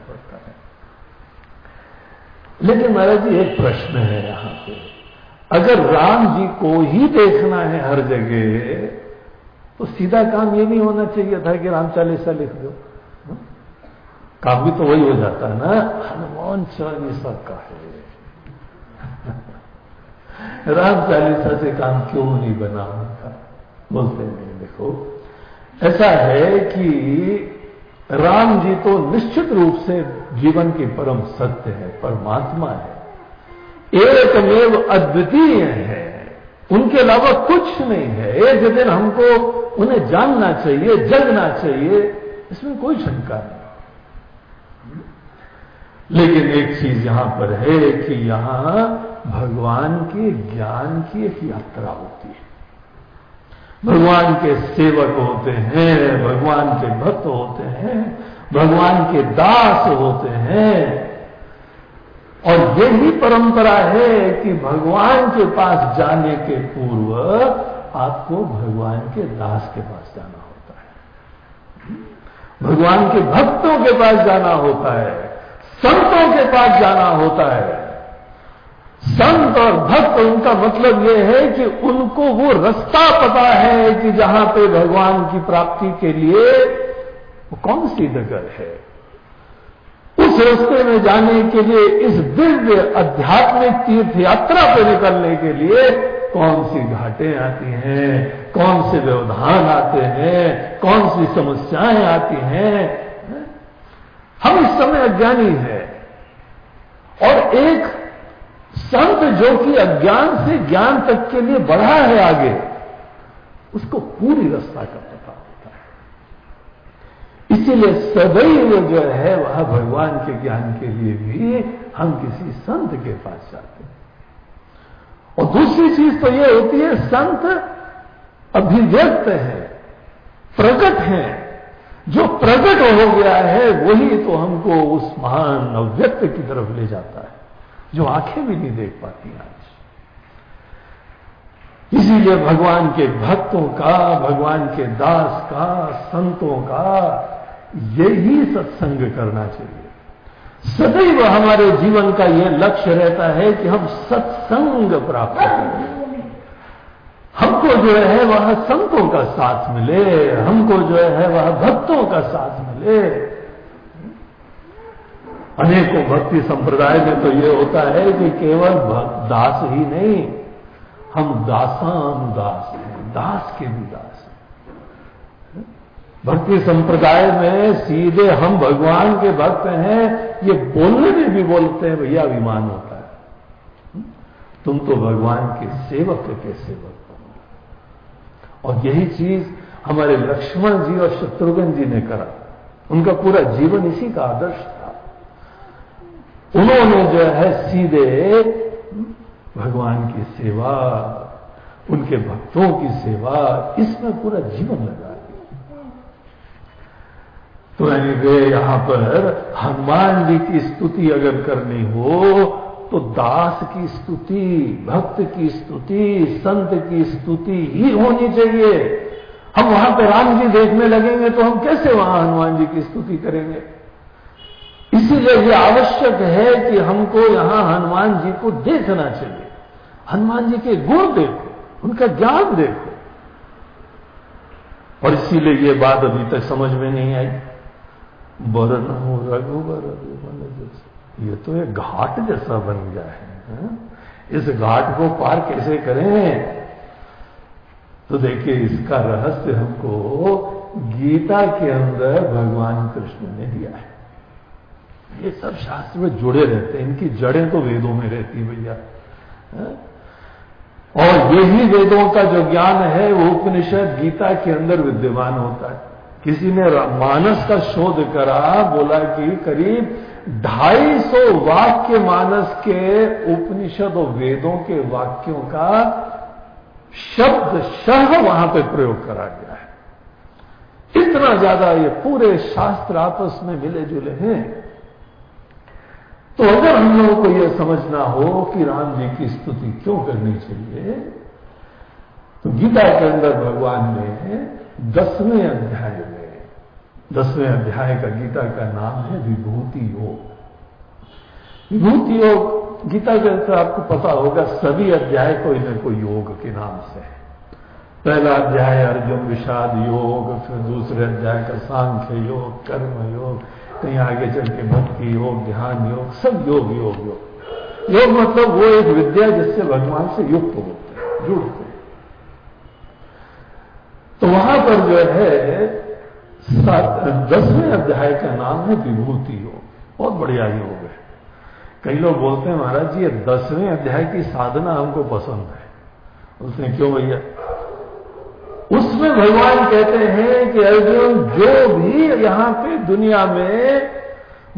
लेकिन महाराज जी, एक प्रश्न है यहाँ पे। अगर राम जी को ही देखना है हर जगह तो सीधा काम ये नहीं होना चाहिए था कि राम चालीसा लिख दो? काम भी तो वही हो जाता है ना। हनुमान चालीसा का है। राम चालीसा से काम क्यों नहीं बना उनका बोलते नहीं देखो, ऐसा है कि राम जी तो निश्चित रूप से जीवन की परम सत्य है, परमात्मा है। एकमेव अद्वितीय है। उनके अलावा कुछ नहीं है। एक दिन हमको उन्हें जानना चाहिए, जगना चाहिए। इसमें कोई शंका नहीं। लेकिन एक चीज़ यहाँ पर है कि यहाँ भगवान के ज्ञान की एक यात्रा होती है। भगवान के सेवक होते हैं, भगवान के भक्त होते हैं, भगवान के दास होते हैं। और यही परंपरा है कि भगवान के पास जाने के पूर्व आपको भगवान के दास के पास जाना होता है। भगवान के भक्तों के पास जाना होता है, संतों के पास जाना होता है। संत और भक्त, उनका मतलब यह है कि उनको वो रास्ता पता है कि जहाँ पे भगवान की प्राप्ति के लिए वो कौन सी नगर है। उस रास्ते में जाने के लिए, इस दिव्य आध्यात्मिक तीर्थ यात्रा पर निकलने के लिए कौन सी घाटें आती हैं, कौन से व्यवधान आते हैं, कौन सी समस्याएँ आती हैं? हम इस समय अज्ञानी हैं। और एक संत जो कि अज्ञान से ज्ञान तक के लिए बढ़ा है आगे, उसको पूरी रास्ता का पता होता है। इसीलिए सदैव जो है, वह भगवान के ज्ञान के लिए भी हम किसी संत के पास जाते हैं। और दूसरी चीज़ तो यह होती है, संत अभिव्यक्त है, प्रकट है। जो प्रकट हो गया है, वही तो हमको उस महान अव्यक्त की तरफ़ ले जाता है। जो आँखें भी नहीं देख पाती आज। इसीलिए भगवान के भक्तों का, भगवान के दास का, संतों का यही सत्संग करना चाहिए। सदैव हमारे जीवन का यह लक्ष्य रहता है कि हम सत्संग प्राप्त करें। हमको जो है वह संतों का साथ मिले, हमको जो है वह भक्तों का साथ मिले। अनेकों भक्ति संप्रदाय में तो ये होता है कि केवल दास ही नहीं, हम दासाम दास हैं, दास के भी दास हैं। भक्ति संप्रदाय में सीधे हम भगवान के भक्त हैं, ये बोलने में भी बोलते हैं, भैया अभिमान होता है। तुम तो भगवान के सेवक के सेवक हो। और यही चीज़ हमारे लक्ष्मण जी और शत्रुघ्न जी ने करा। उनका पूरा जीवन इसी का आदर्श था। उन्होंने जो है सीधे भगवान की सेवा, उनके भक्तों की सेवा, इसमें पूरा जीवन लगा दिया। तो यानी वे यहाँ पर हनुमान जी की स्तुति अगर करनी हो तो दास की स्तुति, भक्त की स्तुति, संत की स्तुति ही होनी चाहिए। हम वहाँ पे राम जी देखने लगेंगे तो हम कैसे वहाँ हनुमान जी की स्तुति करेंगे? इसीलिए ये आवश्यक है कि हमको यहाँ हनुमान जी को देखना चाहिए। हनुमान जी के गुण देखो उनका ज्ञान देखो। और इसीलिए ये बात अभी तक समझ में नहीं आई। बरन हो रघुबर जैसे। ये तो एक घाट जैसा बन गया है, इस घाट को पार कैसे करें? तो देखिए इसका रहस्य हमको गीता के अंदर भगवान कृष्ण ने दिया है। ये सब शास्त्र में जुड़े रहते हैं। इनकी जड़ें तो वेदों में रहती भैया। और यही वेदों का जो ज्ञान है, वो उपनिषद गीता के अंदर विद्यमान होता है। किसी ने मानस का शोध करा, बोला कि करीब ढाई सौ वाक्य मानस के उपनिषद और वेदों के वाक्यों का शब्द शह वहाँ पे प्रयोग करा गया है। इतना ज़्यादा ये पूरे शास्त्र आपस में मिले जुले हैं। तो अगर हम लोगों को यह समझना हो कि राम जी की स्तुति क्यों करनी चाहिए तो गीता के अंदर भगवान ने दसवें अध्याय में, दसवें अध्याय का गीता का नाम है विभूति योग। विभूति योग, गीता के अंदर आपको पता होगा, सभी अध्याय कोई ना कोई योग के नाम से है। पहला अध्याय अर्जुन विषाद योग, फिर दूसरे अध्याय का सांख्य योग, कर्म योग कहीं आगे चल के भक्ति, योग, ध्यान, योग, सब योग योग योग। योग मतलब वो एक विद्या जिससे भगवान से युक्त होते हैं, जुड़ते हैं। तो वहाँ पर जो है दसवें अध्याय का नाम है विभूति योग। बहुत बढ़िया योग है। कई लोग बोलते हैं, महाराज जी, ये दसवें अध्याय की साधना हमको पसंद है। उसने, क्यों भैया? उसमें भगवान कहते हैं कि अर्जुन जो भी यहाँ पे दुनिया में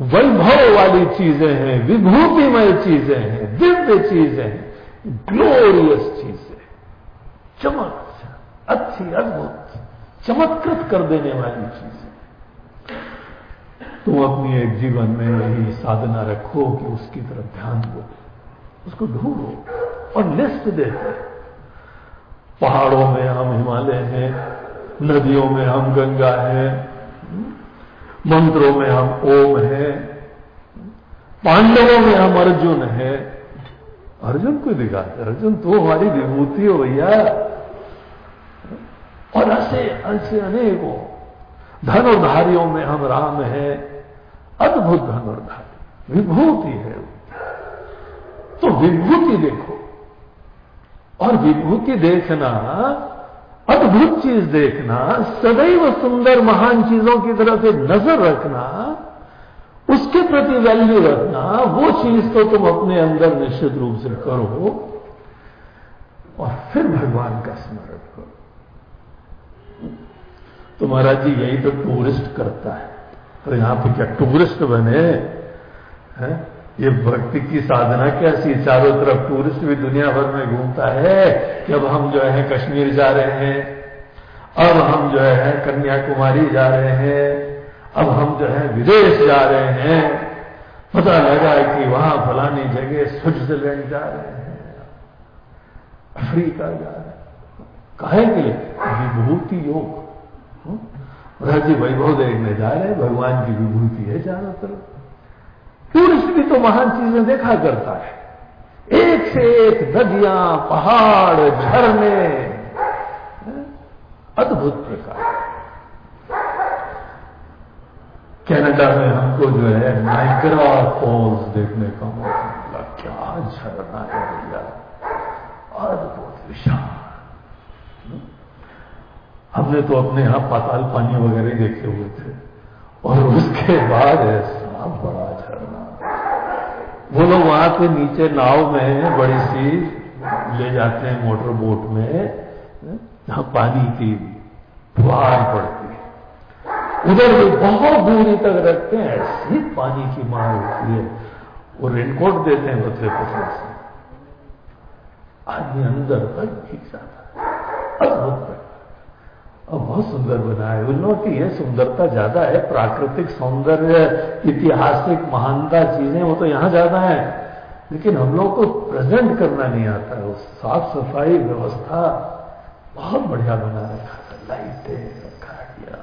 वैभव वाली चीज़ें हैं, विभूतिमय चीज़ें हैं, दिव्य चीज़ें हैं ग्लोरियस चीज़ें चमक, अच्छी, अद्भुत, चमत्कृत कर देने वाली चीज़ें तुम अपनी एक जीवन में यही साधना रखो कि उसकी तरफ़ ध्यान दो, उसको ढूंढो और लिस्ट देते पहाड़ों में हम हिमालय हैं नदियों में हम गंगा हैं मंत्रों में हम ओम हैं, पांडवों में हम अर्जुन हैं। अर्जुन को दिखाते अर्जुन तो हमारी विभूति हो भैया। और ऐसे ऐसे अनेकों धनुर्धारियों में हम राम हैं, अद्भुत धनुर्धारी, विभूति है। तो विभूति देखो, और विभूति देखना अद्भुत चीज़ देखना, सदैव सुंदर महान चीज़ों की तरफ़ से नज़र रखना, उसके प्रति वैल्यू रखना, वो चीज़ तो तुम अपने अंदर निश्चित रूप से करो और फिर भगवान का स्मरण करो। तो महाराज जी, यही तो टूरिस्ट करता है। तो यहाँ पे क्या टूरिस्ट बने हैं? ये भक्ति की साधना कैसी? चारों तरफ़ टूरिस्ट भी दुनिया भर में घूमता है। अब हम जो है कश्मीर जा रहे हैं, अब हम जो है कन्याकुमारी जा रहे हैं, अब हम जो है विदेश जा रहे हैं, पता लगा कि वहाँ फलानी जगह स्विट्जरलैंड जा रहे हैं, अफ्रीका जा रहे हैं। कहे के लिए? विभूति योग। राज़ी वैभव देखने जा रहे हैं, भगवान की विभूति है चारों तरफ़। टूरिस्ट भी तो महान चीज़ें देखा करता है। एक से एक नदियाँ, पहाड़, झरने। अद्भुत प्रकार। कनाडा में हमको जो है नाइग्रा फॉल्स देखने का मौका मिला। क्या झरना है भैया? अद्भुत विशाल। हमने तो अपने यहाँ पाताल पानी वगैरह देखे हुए थे। और उसके बाद ऐसा बड़ा वो लोग वहाँ पे नीचे नाव में बड़ी सी ले जाते हैं, मोटर बोट में, जहाँ पानी की फुहार पड़ती है। उधर भी बहुत दूरी तक रखते हैं, ऐसी पानी की मार होती है। वो रेनकोट देते हैं पतले पतले से आदमी अंदर तक भीग जाता है अद्भुत और बहुत सुंदर बना है। लोगों की यह सुंदरता ज़्यादा है, प्राकृतिक सौंदर्य ऐतिहासिक महानता, चीज़ें, वो तो यहाँ ज़्यादा है। लेकिन हम लोग को प्रेजेंट करना नहीं आता है। साफ़ सफ़ाई व्यवस्था बहुत बढ़िया बना रखा था। लाइटें गया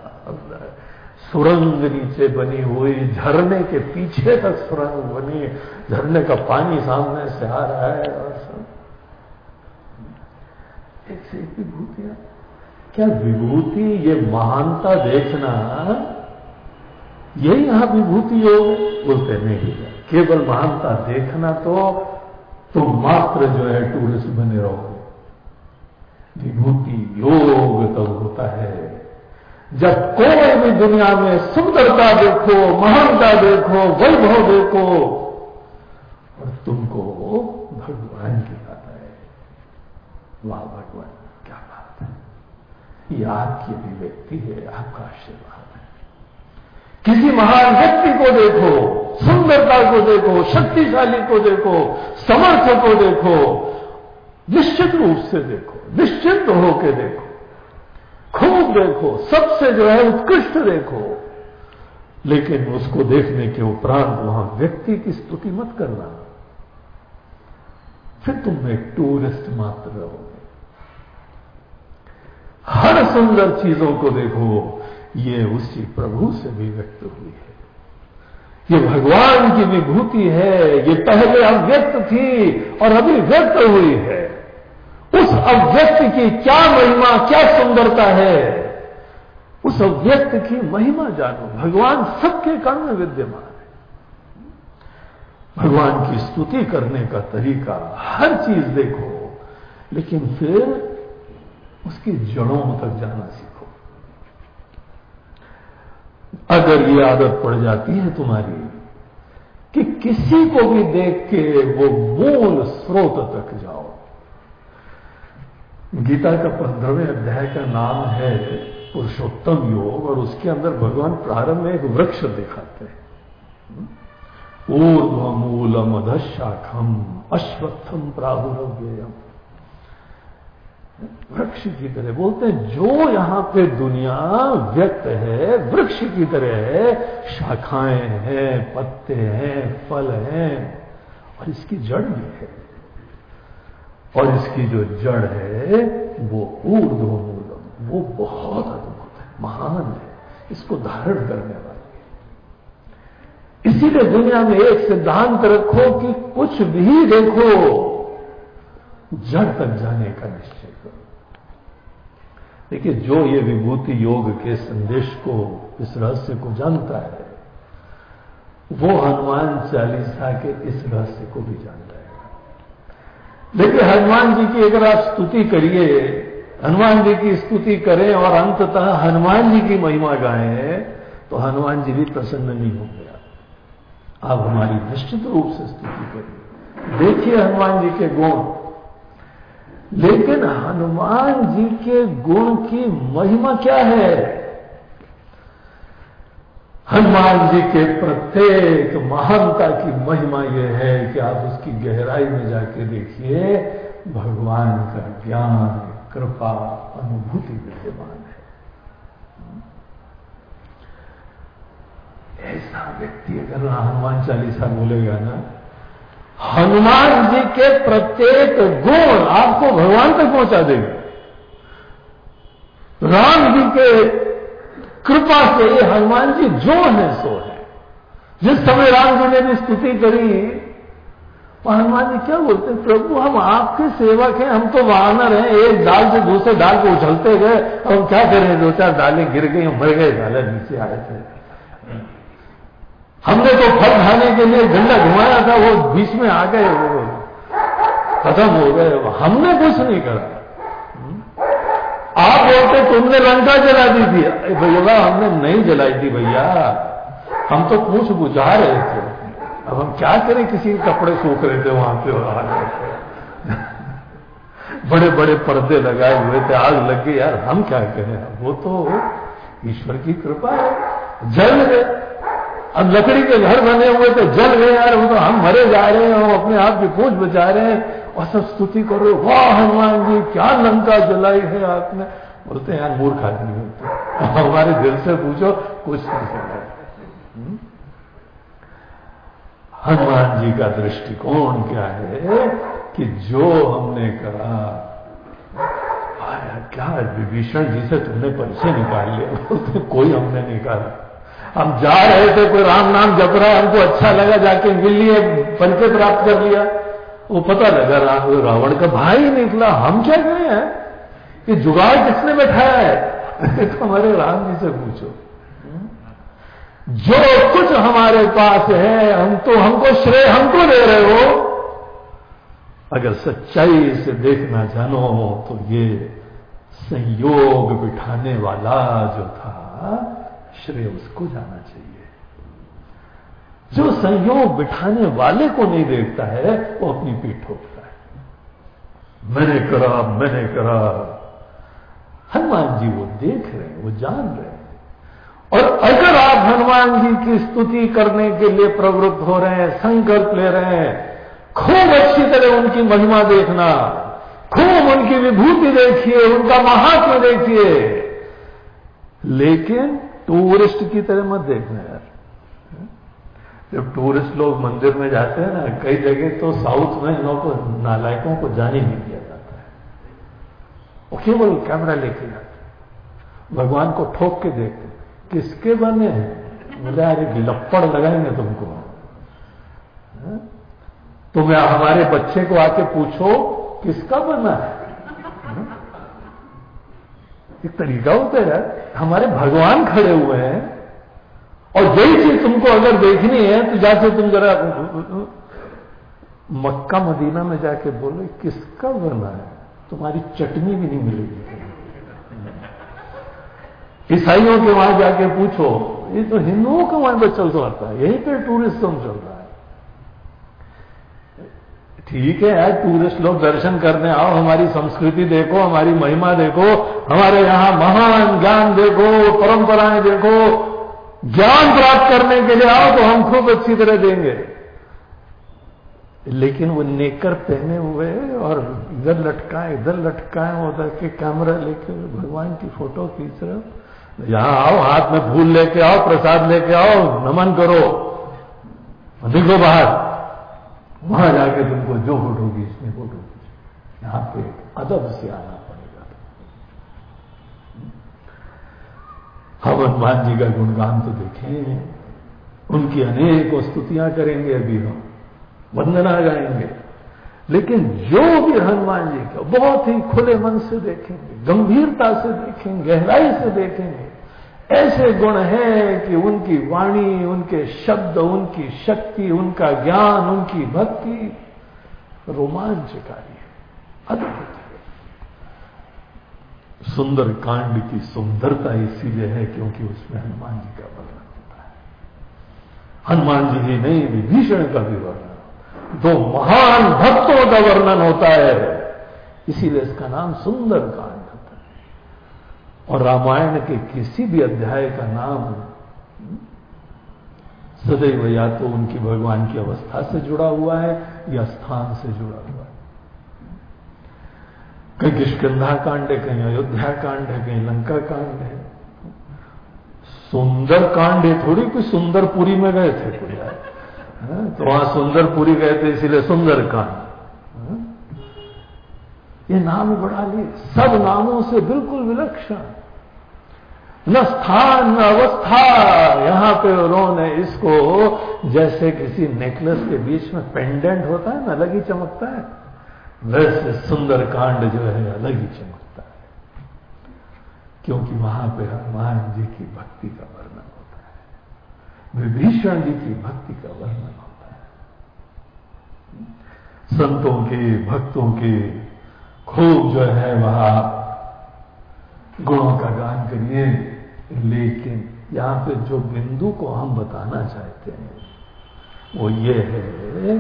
सुरंग नीचे बनी हुई, झरने के पीछे तक सुरंग बनी, झरने का पानी सामने से आ रहा है और सब। एक से एक विभूतियाँ क्या विभूति ये महानता देखना, यही यहाँ विभूति योग बोलते नहीं केवल महानता देखना तो तुम मात्र जो है टूरिस्ट बने रहोगे विभूति योग तब होता है। जब कोई भी दुनिया में सुंदरता देखो, महानता देखो, वैभव देखो, और तुमको भगवान की आता है वाह, भगवान। ये आपकी अभिव्यक्ति है, आपका आशीर्वाद है। किसी महान व्यक्ति को देखो, सुंदरता को देखो, शक्तिशाली को देखो, समर्थ को देखो, निश्चित रूप से देखो, निश्चिंत होके देखो, खूब देखो, सबसे जो है उत्कृष्ट देखो। लेकिन उसको देखने के उपरांत वहाँ व्यक्ति की स्तुति मत करना। फिर तुम एक टूरिस्ट मात्र रहोगे हर सुंदर चीज़ों को देखो, ये उसी प्रभु से भी व्यक्त हुई है। ये भगवान की विभूति है, ये पहले अव्यक्त थी और अभी व्यक्त हुई है। उस अव्यक्त की क्या महिमा, क्या सुंदरता है? उस अव्यक्त की महिमा जानो। भगवान सबके कण में विद्यमान है। भगवान की स्तुति करने का तरीका, हर चीज़ देखो, लेकिन फिर उसकी जड़ों तक जाना सीखो। अगर ये आदत पड़ जाती है तुम्हारी, कि किसी को भी देख के वो मूल स्रोत तक जाओ। गीता का पंद्रहवें अध्याय का नाम है पुरुषोत्तम योग, और उसके अंदर भगवान प्रारंभ में एक वृक्ष दिखाते हैं। ऊर्ध्व मूलम अधशाखम अश्वत्थम प्राहुरव्ययम। वृक्ष की तरह। बोलते हैं, जो यहाँ पे दुनिया व्यक्त है, वृक्ष की तरह है, शाखाएँ हैं, पत्ते हैं, फल हैं, और इसकी जड़ भी है। और इसकी जो जड़ है, वो ऊर्ध्व मूलम वो बहुत अद्भुत है, महान है, इसको धारण करने वाली है। इसीलिए दुनिया में एक सिद्धांत रखो कि कुछ भी देखो, जड़ तक जाने का निश्चय करो। देखिए, जो ये विभूति योग के संदेश को, इस रहस्य को जानता है, वो हनुमान चालीसा के इस रहस्य को भी जानता है। देखिए, हनुमान जी की अगर आप स्तुति करिए, हनुमान जी की स्तुति करें और अंततः हनुमान जी की महिमा गाएँ तो हनुमान जी भी प्रसन्न नहीं हो गया आप हमारी निश्चित रूप से स्तुति करिए। देखिए, हनुमान जी के गुण। लेकिन हनुमान जी के गुण की महिमा क्या है? हनुमान जी के प्रत्येक महानता की महिमा यह है कि आप उसकी गहराई में जाके देखिए, भगवान का ज्ञान, कृपा, अनुभूति विद्यमान है। ऐसा व्यक्ति अगर हनुमान चालीसा बोलेगा ना हनुमान जी के प्रत्येक गुण आपको भगवान तक पहुँचा देगा। राम जी के कृपा से ये हनुमान जी जो है, सो है। जिस समय राम जी ने भी स्तुति करी तो हनुमान जी क्या बोलते हैं, प्रभु, हम आपके सेवक हैं, हम तो वानर हैं, एक डाल से दूसरे डाल को उछलते गए हम क्या करें? दो चार डालें गिर गई, मर गए डाले नीचे आए थे। हमने तो फल खाने के लिए झंडा घुमाया था, वो बीच में आ गए, वो खत्म हो गए। हमने कुछ नहीं करा। आप बोलते, तुमने लंका जला दी थी। भैया, हमने नहीं जलाई थी भैया। हम तो पूछ बुझा रहे थे। अब हम क्या करें, किसी के कपड़े सूख रहे थे वहाँ पे और आग बड़े बड़े पर्दे लगाए हुए थे, आग लग गई। यार, हम क्या करें? वो तो ईश्वर की कृपा है। जल गए अब लकड़ी के घर बने हुए थे जल गए यार वो तो हम मरे जा रहे हैं, हम अपने आप की पूछ बचा रहे हैं। और सब स्तुति कर रहे वाह हनुमान जी, क्या लंका जलाई है आपने। बोलते हैं, यार, मूर्ख आदमी होते हमारे दिल से पूछो कुछ नहीं हम्म? हनुमान जी का दृष्टिकोण क्या है कि जो हमने करा आया, क्या विभीषण जी से तुमने परिचय निकाल बोलते कोई हमने निकाला। हम जा रहे थे, कोई राम नाम जप रहा है, हमको अच्छा लगा जाके मिल लिए परिचय प्राप्त कर लिया। वो पता लगा राम रावण का भाई निकला, हम क्या गए हैं? ये जुगाड़ किसने बैठाया है? तो हमारे राम जी से पूछो। जो कुछ हमारे पास है, हम तो हमको श्रेय हमको दे रहे हो। अगर सच्चाई से देखना जानो तो ये संयोग बिठाने वाला जो था श्रेय उसको जाना चाहिए। जो संयोग बिठाने वाले को नहीं देखता है, वो अपनी पीठ ठोकता है। मैंने करा मैंने करा। हनुमान जी वो देख रहे हैं, वो जान रहे हैं। और अगर आप हनुमान जी की स्तुति करने के लिए प्रवृत्त हो रहे हैं, संकल्प ले रहे हैं, खूब अच्छी तरह उनकी महिमा देखना, खूब उनकी विभूति देखिए, उनका महात्मा देखिए। लेकिन टूरिस्ट की तरह मत देखना यार। जब टूरिस्ट लोग मंदिर में जाते हैं ना, कई जगह तो साउथ में इन को, नालायकों को जाने नहीं दिया जाता है। वो केवल कैमरा लेके जाते भगवान को ठोक के देखते किसके बने बोले, अरे लप्पड़ लगाएँगे तुमको। तुम हमारे बच्चे को आके पूछो, किसका बना है? एक तरीका होता है हमारे भगवान खड़े हुए हैं और यही चीज़ तुमको अगर देखनी है तो जाके तुम जरा मक्का मदीना में जाके बोले, किसका बना है? तुम्हारी चटनी भी नहीं मिलेगी। ईसाइयों के वहाँ जाके पूछो, ये तो हिंदुओं का वहाँ पर चलता है, यहीं पे टूरिज़्म चल रहा ठीक है यार टूरिस्ट लोग दर्शन करने आओ, हमारी संस्कृति देखो, हमारी महिमा देखो, हमारे यहाँ महान ज्ञान देखो, परंपराएँ देखो, ज्ञान प्राप्त करने के लिए आओ तो हम खूब अच्छी तरह देंगे। लेकिन वो नेकर पहने हुए और इधर लटकाए इधर लटकाए उधर के कैमरा लेके, भगवान की फ़ोटो खींच रहे यहाँ आओ, हाथ में फूल लेके आओ, प्रसाद लेके आओ, नमन करो। दिखो बाहर। वहाँ जाके तुमको जो फ़ोटो खींचनी फ़ोटो खींच यहाँ पे अदब से आना पड़ेगा। हम हनुमान जी का गुणगान तो देखें उनकी अनेक स्तुतियाँ करेंगे अभी हम। वंदना गाएँगे। लेकिन जो भी हनुमान जी का, बहुत ही खुले मन से देखेंगे, गंभीरता से देखेंगे, गहराई से देखेंगे। ऐसे गुण हैं कि उनकी वाणी, उनके शब्द, उनकी शक्ति, उनका ज्ञान, उनकी भक्ति रोमांचकारी है, अद्भुत है। सुंदर कांड की सुंदरता इसीलिए है क्योंकि उसमें हनुमान जी का वर्णन होता है। हनुमान जी ही नहीं विभीषण का भी वर्णन दो महान भक्तों का वर्णन होता है। इसीलिए इसका नाम सुंदर कांड और रामायण के किसी भी अध्याय का नाम सदैव या तो उनकी भगवान की अवस्था से जुड़ा हुआ है या स्थान से जुड़ा हुआ है। कहीं किशकंधा कांड है कहीं अयोध्या कांड है कहीं लंका कांड है। सुंदर कांड है थोड़ी कोई सुंदरपुरी में गए थे कोई हाँ, तो वहाँ सुंदरपुरी गए थे इसीलिए सुंदर कांड। ये नाम बढ़ा लिए सब नामों से बिल्कुल विलक्षण। न स्थान, न अवस्था, यहाँ पे उन्होंने इसको जैसे किसी नेकलेस के बीच में पेंडेंट होता है ना, अलग ही चमकता है। वैसे सुंदर कांड जो है, अलग ही चमकता है। क्योंकि वहाँ पे हनुमान जी की भक्ति का वर्णन होता है। विभीषण जी की भक्ति का वर्णन होता है। संतों के, भक्तों के खूब जो है वहाँ गुणों का गान करिए। लेकिन यहाँ पे जो बिंदु को हम बताना चाहते हैं, वो ये है,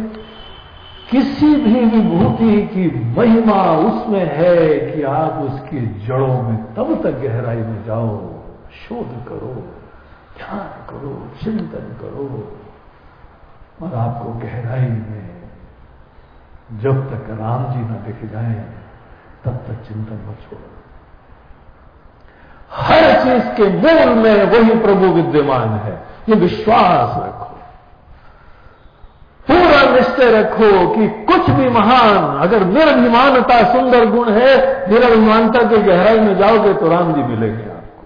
किसी भी विभूति की महिमा उसमें है कि आप उसकी जड़ों में तब तक गहराई में जाओ। शोध करो, ध्यान करो, चिंतन करो और आपको गहराई में जब तक राम जी न दिख जाए तब तक चिंतन मत छोड़ो। हर चीज़ के मूल में वही प्रभु विद्यमान है। ये विश्वास रखो। पूरा निश्चय रखो कि कुछ भी महान, अगर निर्भिमानता सुंदर गुण है, निर्भिमानता के गहराई में जाओगे तो राम जी मिलेंगे आपको।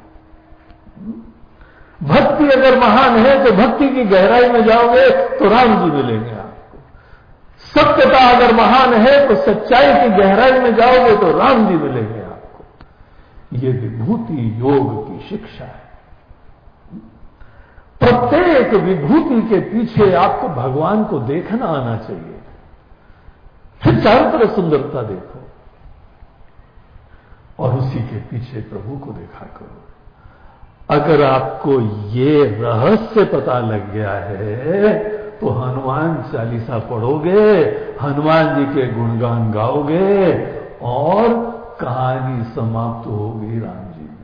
भक्ति अगर महान है तो भक्ति की गहराई में जाओगे तो राम जी मिलेंगे आपको। सत्यता अगर महान है तो सच्चाई की गहराई में जाओगे तो राम जी मिलेंगे आपको। ये विभूति योग की शिक्षा है। प्रत्येक विभूति के पीछे आपको भगवान को देखना आना चाहिए। फिर चारों तरफ़ सुंदरता देखो। और उसी के पीछे प्रभु को देखा करो। अगर आपको ये रहस्य पता लग गया है तो हनुमान चालीसा पढ़ोगे, हनुमान जी के गुणगान गाओगे और कहानी समाप्त होगी राम जी में।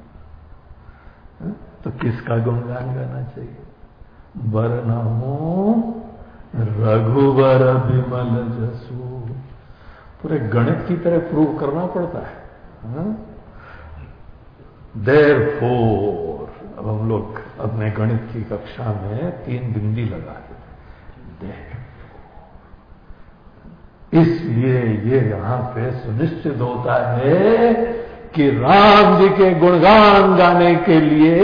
तो किसका गुणगान गाना चाहिए? बरनमो रघुवर विमल जसु। पूरे गणित की तरह प्रूव करना पड़ता है। देर हाँ? फोर अब हम लोग अपने गणित की कक्षा में तीन बिंदी लगा देते देर इसलिए ये यहाँ पे सुनिश्चित होता है कि राम जी के गुणगान गाने के लिए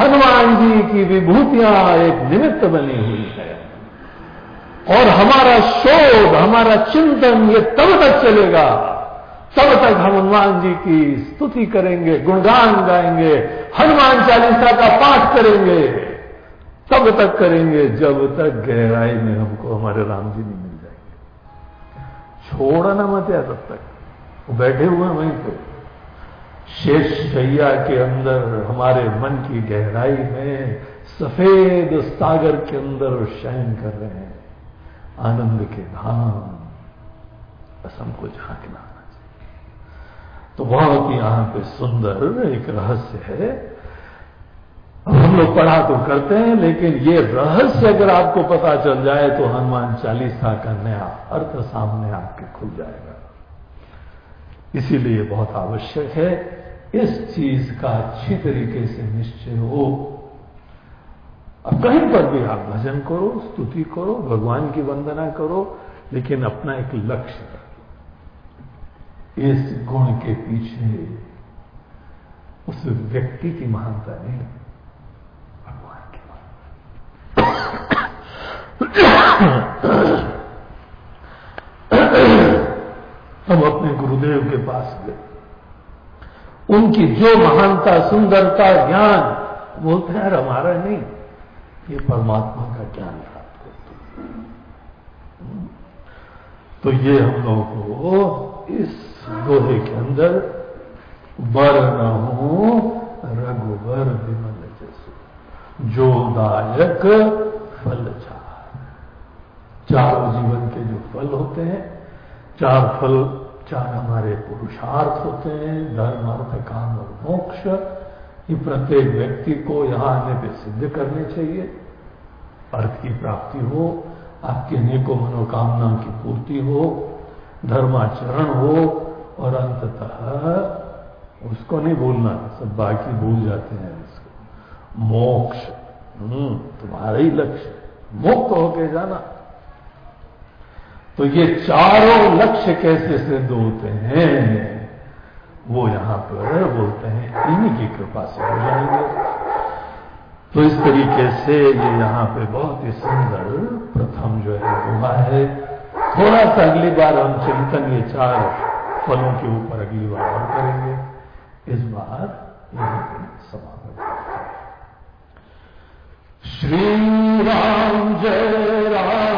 हनुमान जी की विभूतियाँ एक निमित्त बनी हुई है। और हमारा शोध, हमारा चिंतन ये तब तक चलेगा, तब तक हम हनुमान जी की स्तुति करेंगे, गुणगान गाएँगे, हनुमान चालीसा का पाठ करेंगे। तब तक करेंगे, जब तक गहराई में हमको हमारे राम जी नहीं मिल जाएँगे। छोड़ना मत या तब तक। वो बैठे हुए वहीं पे। शेष शैया के अंदर, हमारे मन की गहराई में सफ़ेद सागर के अंदर शयन कर रहे हैं। आनंद के धाम। बस हमको झांकना। चाहिए तो बहुत ही यहाँ पे सुंदर एक रहस्य है। हम लोग पढ़ा तो करते हैं, लेकिन ये रहस्य अगर आपको पता चल जाए तो हनुमान चालीसा का नया अर्थ सामने आपके खुल जाएगा। इसीलिए बहुत आवश्यक है, इस चीज़ का अच्छी तरीके से निश्चय हो। अब कहीं पर भी आप भजन करो, स्तुति करो, भगवान की वंदना करो, लेकिन अपना एक लक्ष्य रखो इस गुण के पीछे उस व्यक्ति की महानता नहीं भगवान की महानता हम अपने गुरुदेव के पास गए। उनकी जो महानता, सुंदरता, ज्ञान बोलते हैं यार हमारा नहीं, ये परमात्मा का ज्ञान प्राप्त करते तो ये हम लोगों को इस दोहे के अंदर बर न हो रघुवर विमल जैसे, जो दायक चार जीवन के जो फल होते हैं चार फल चार हमारे पुरुषार्थ होते हैं धर्म अर्थ काम और मोक्ष ये प्रत्येक व्यक्ति को यहाँ आने पर सिद्ध करने चाहिए। अर्थ की प्राप्ति हो आपके अनेकों मनोकामना की पूर्ति हो धर्माचरण हो और अंततः उसको नहीं भूलना सब बाकी भूल जाते हैं इसको। मोक्ष हम्म, तुम्हारा ही लक्ष्य मुक्त होके जाना। तो ये चारों लक्ष्य कैसे सिद्ध होते हैं? वो यहाँ पर बोलते हैं, इन्हीं की कृपा से हो जाएँगे। तो इस तरीके से ये यहाँ पे बहुत ही सुंदर प्रथम जो है हुआ है। थोड़ा सा अगली बार हम चिंतन ये चार फलों के ऊपर अगली बार और करेंगे। इस बार यही समापन श्री राम जय राम।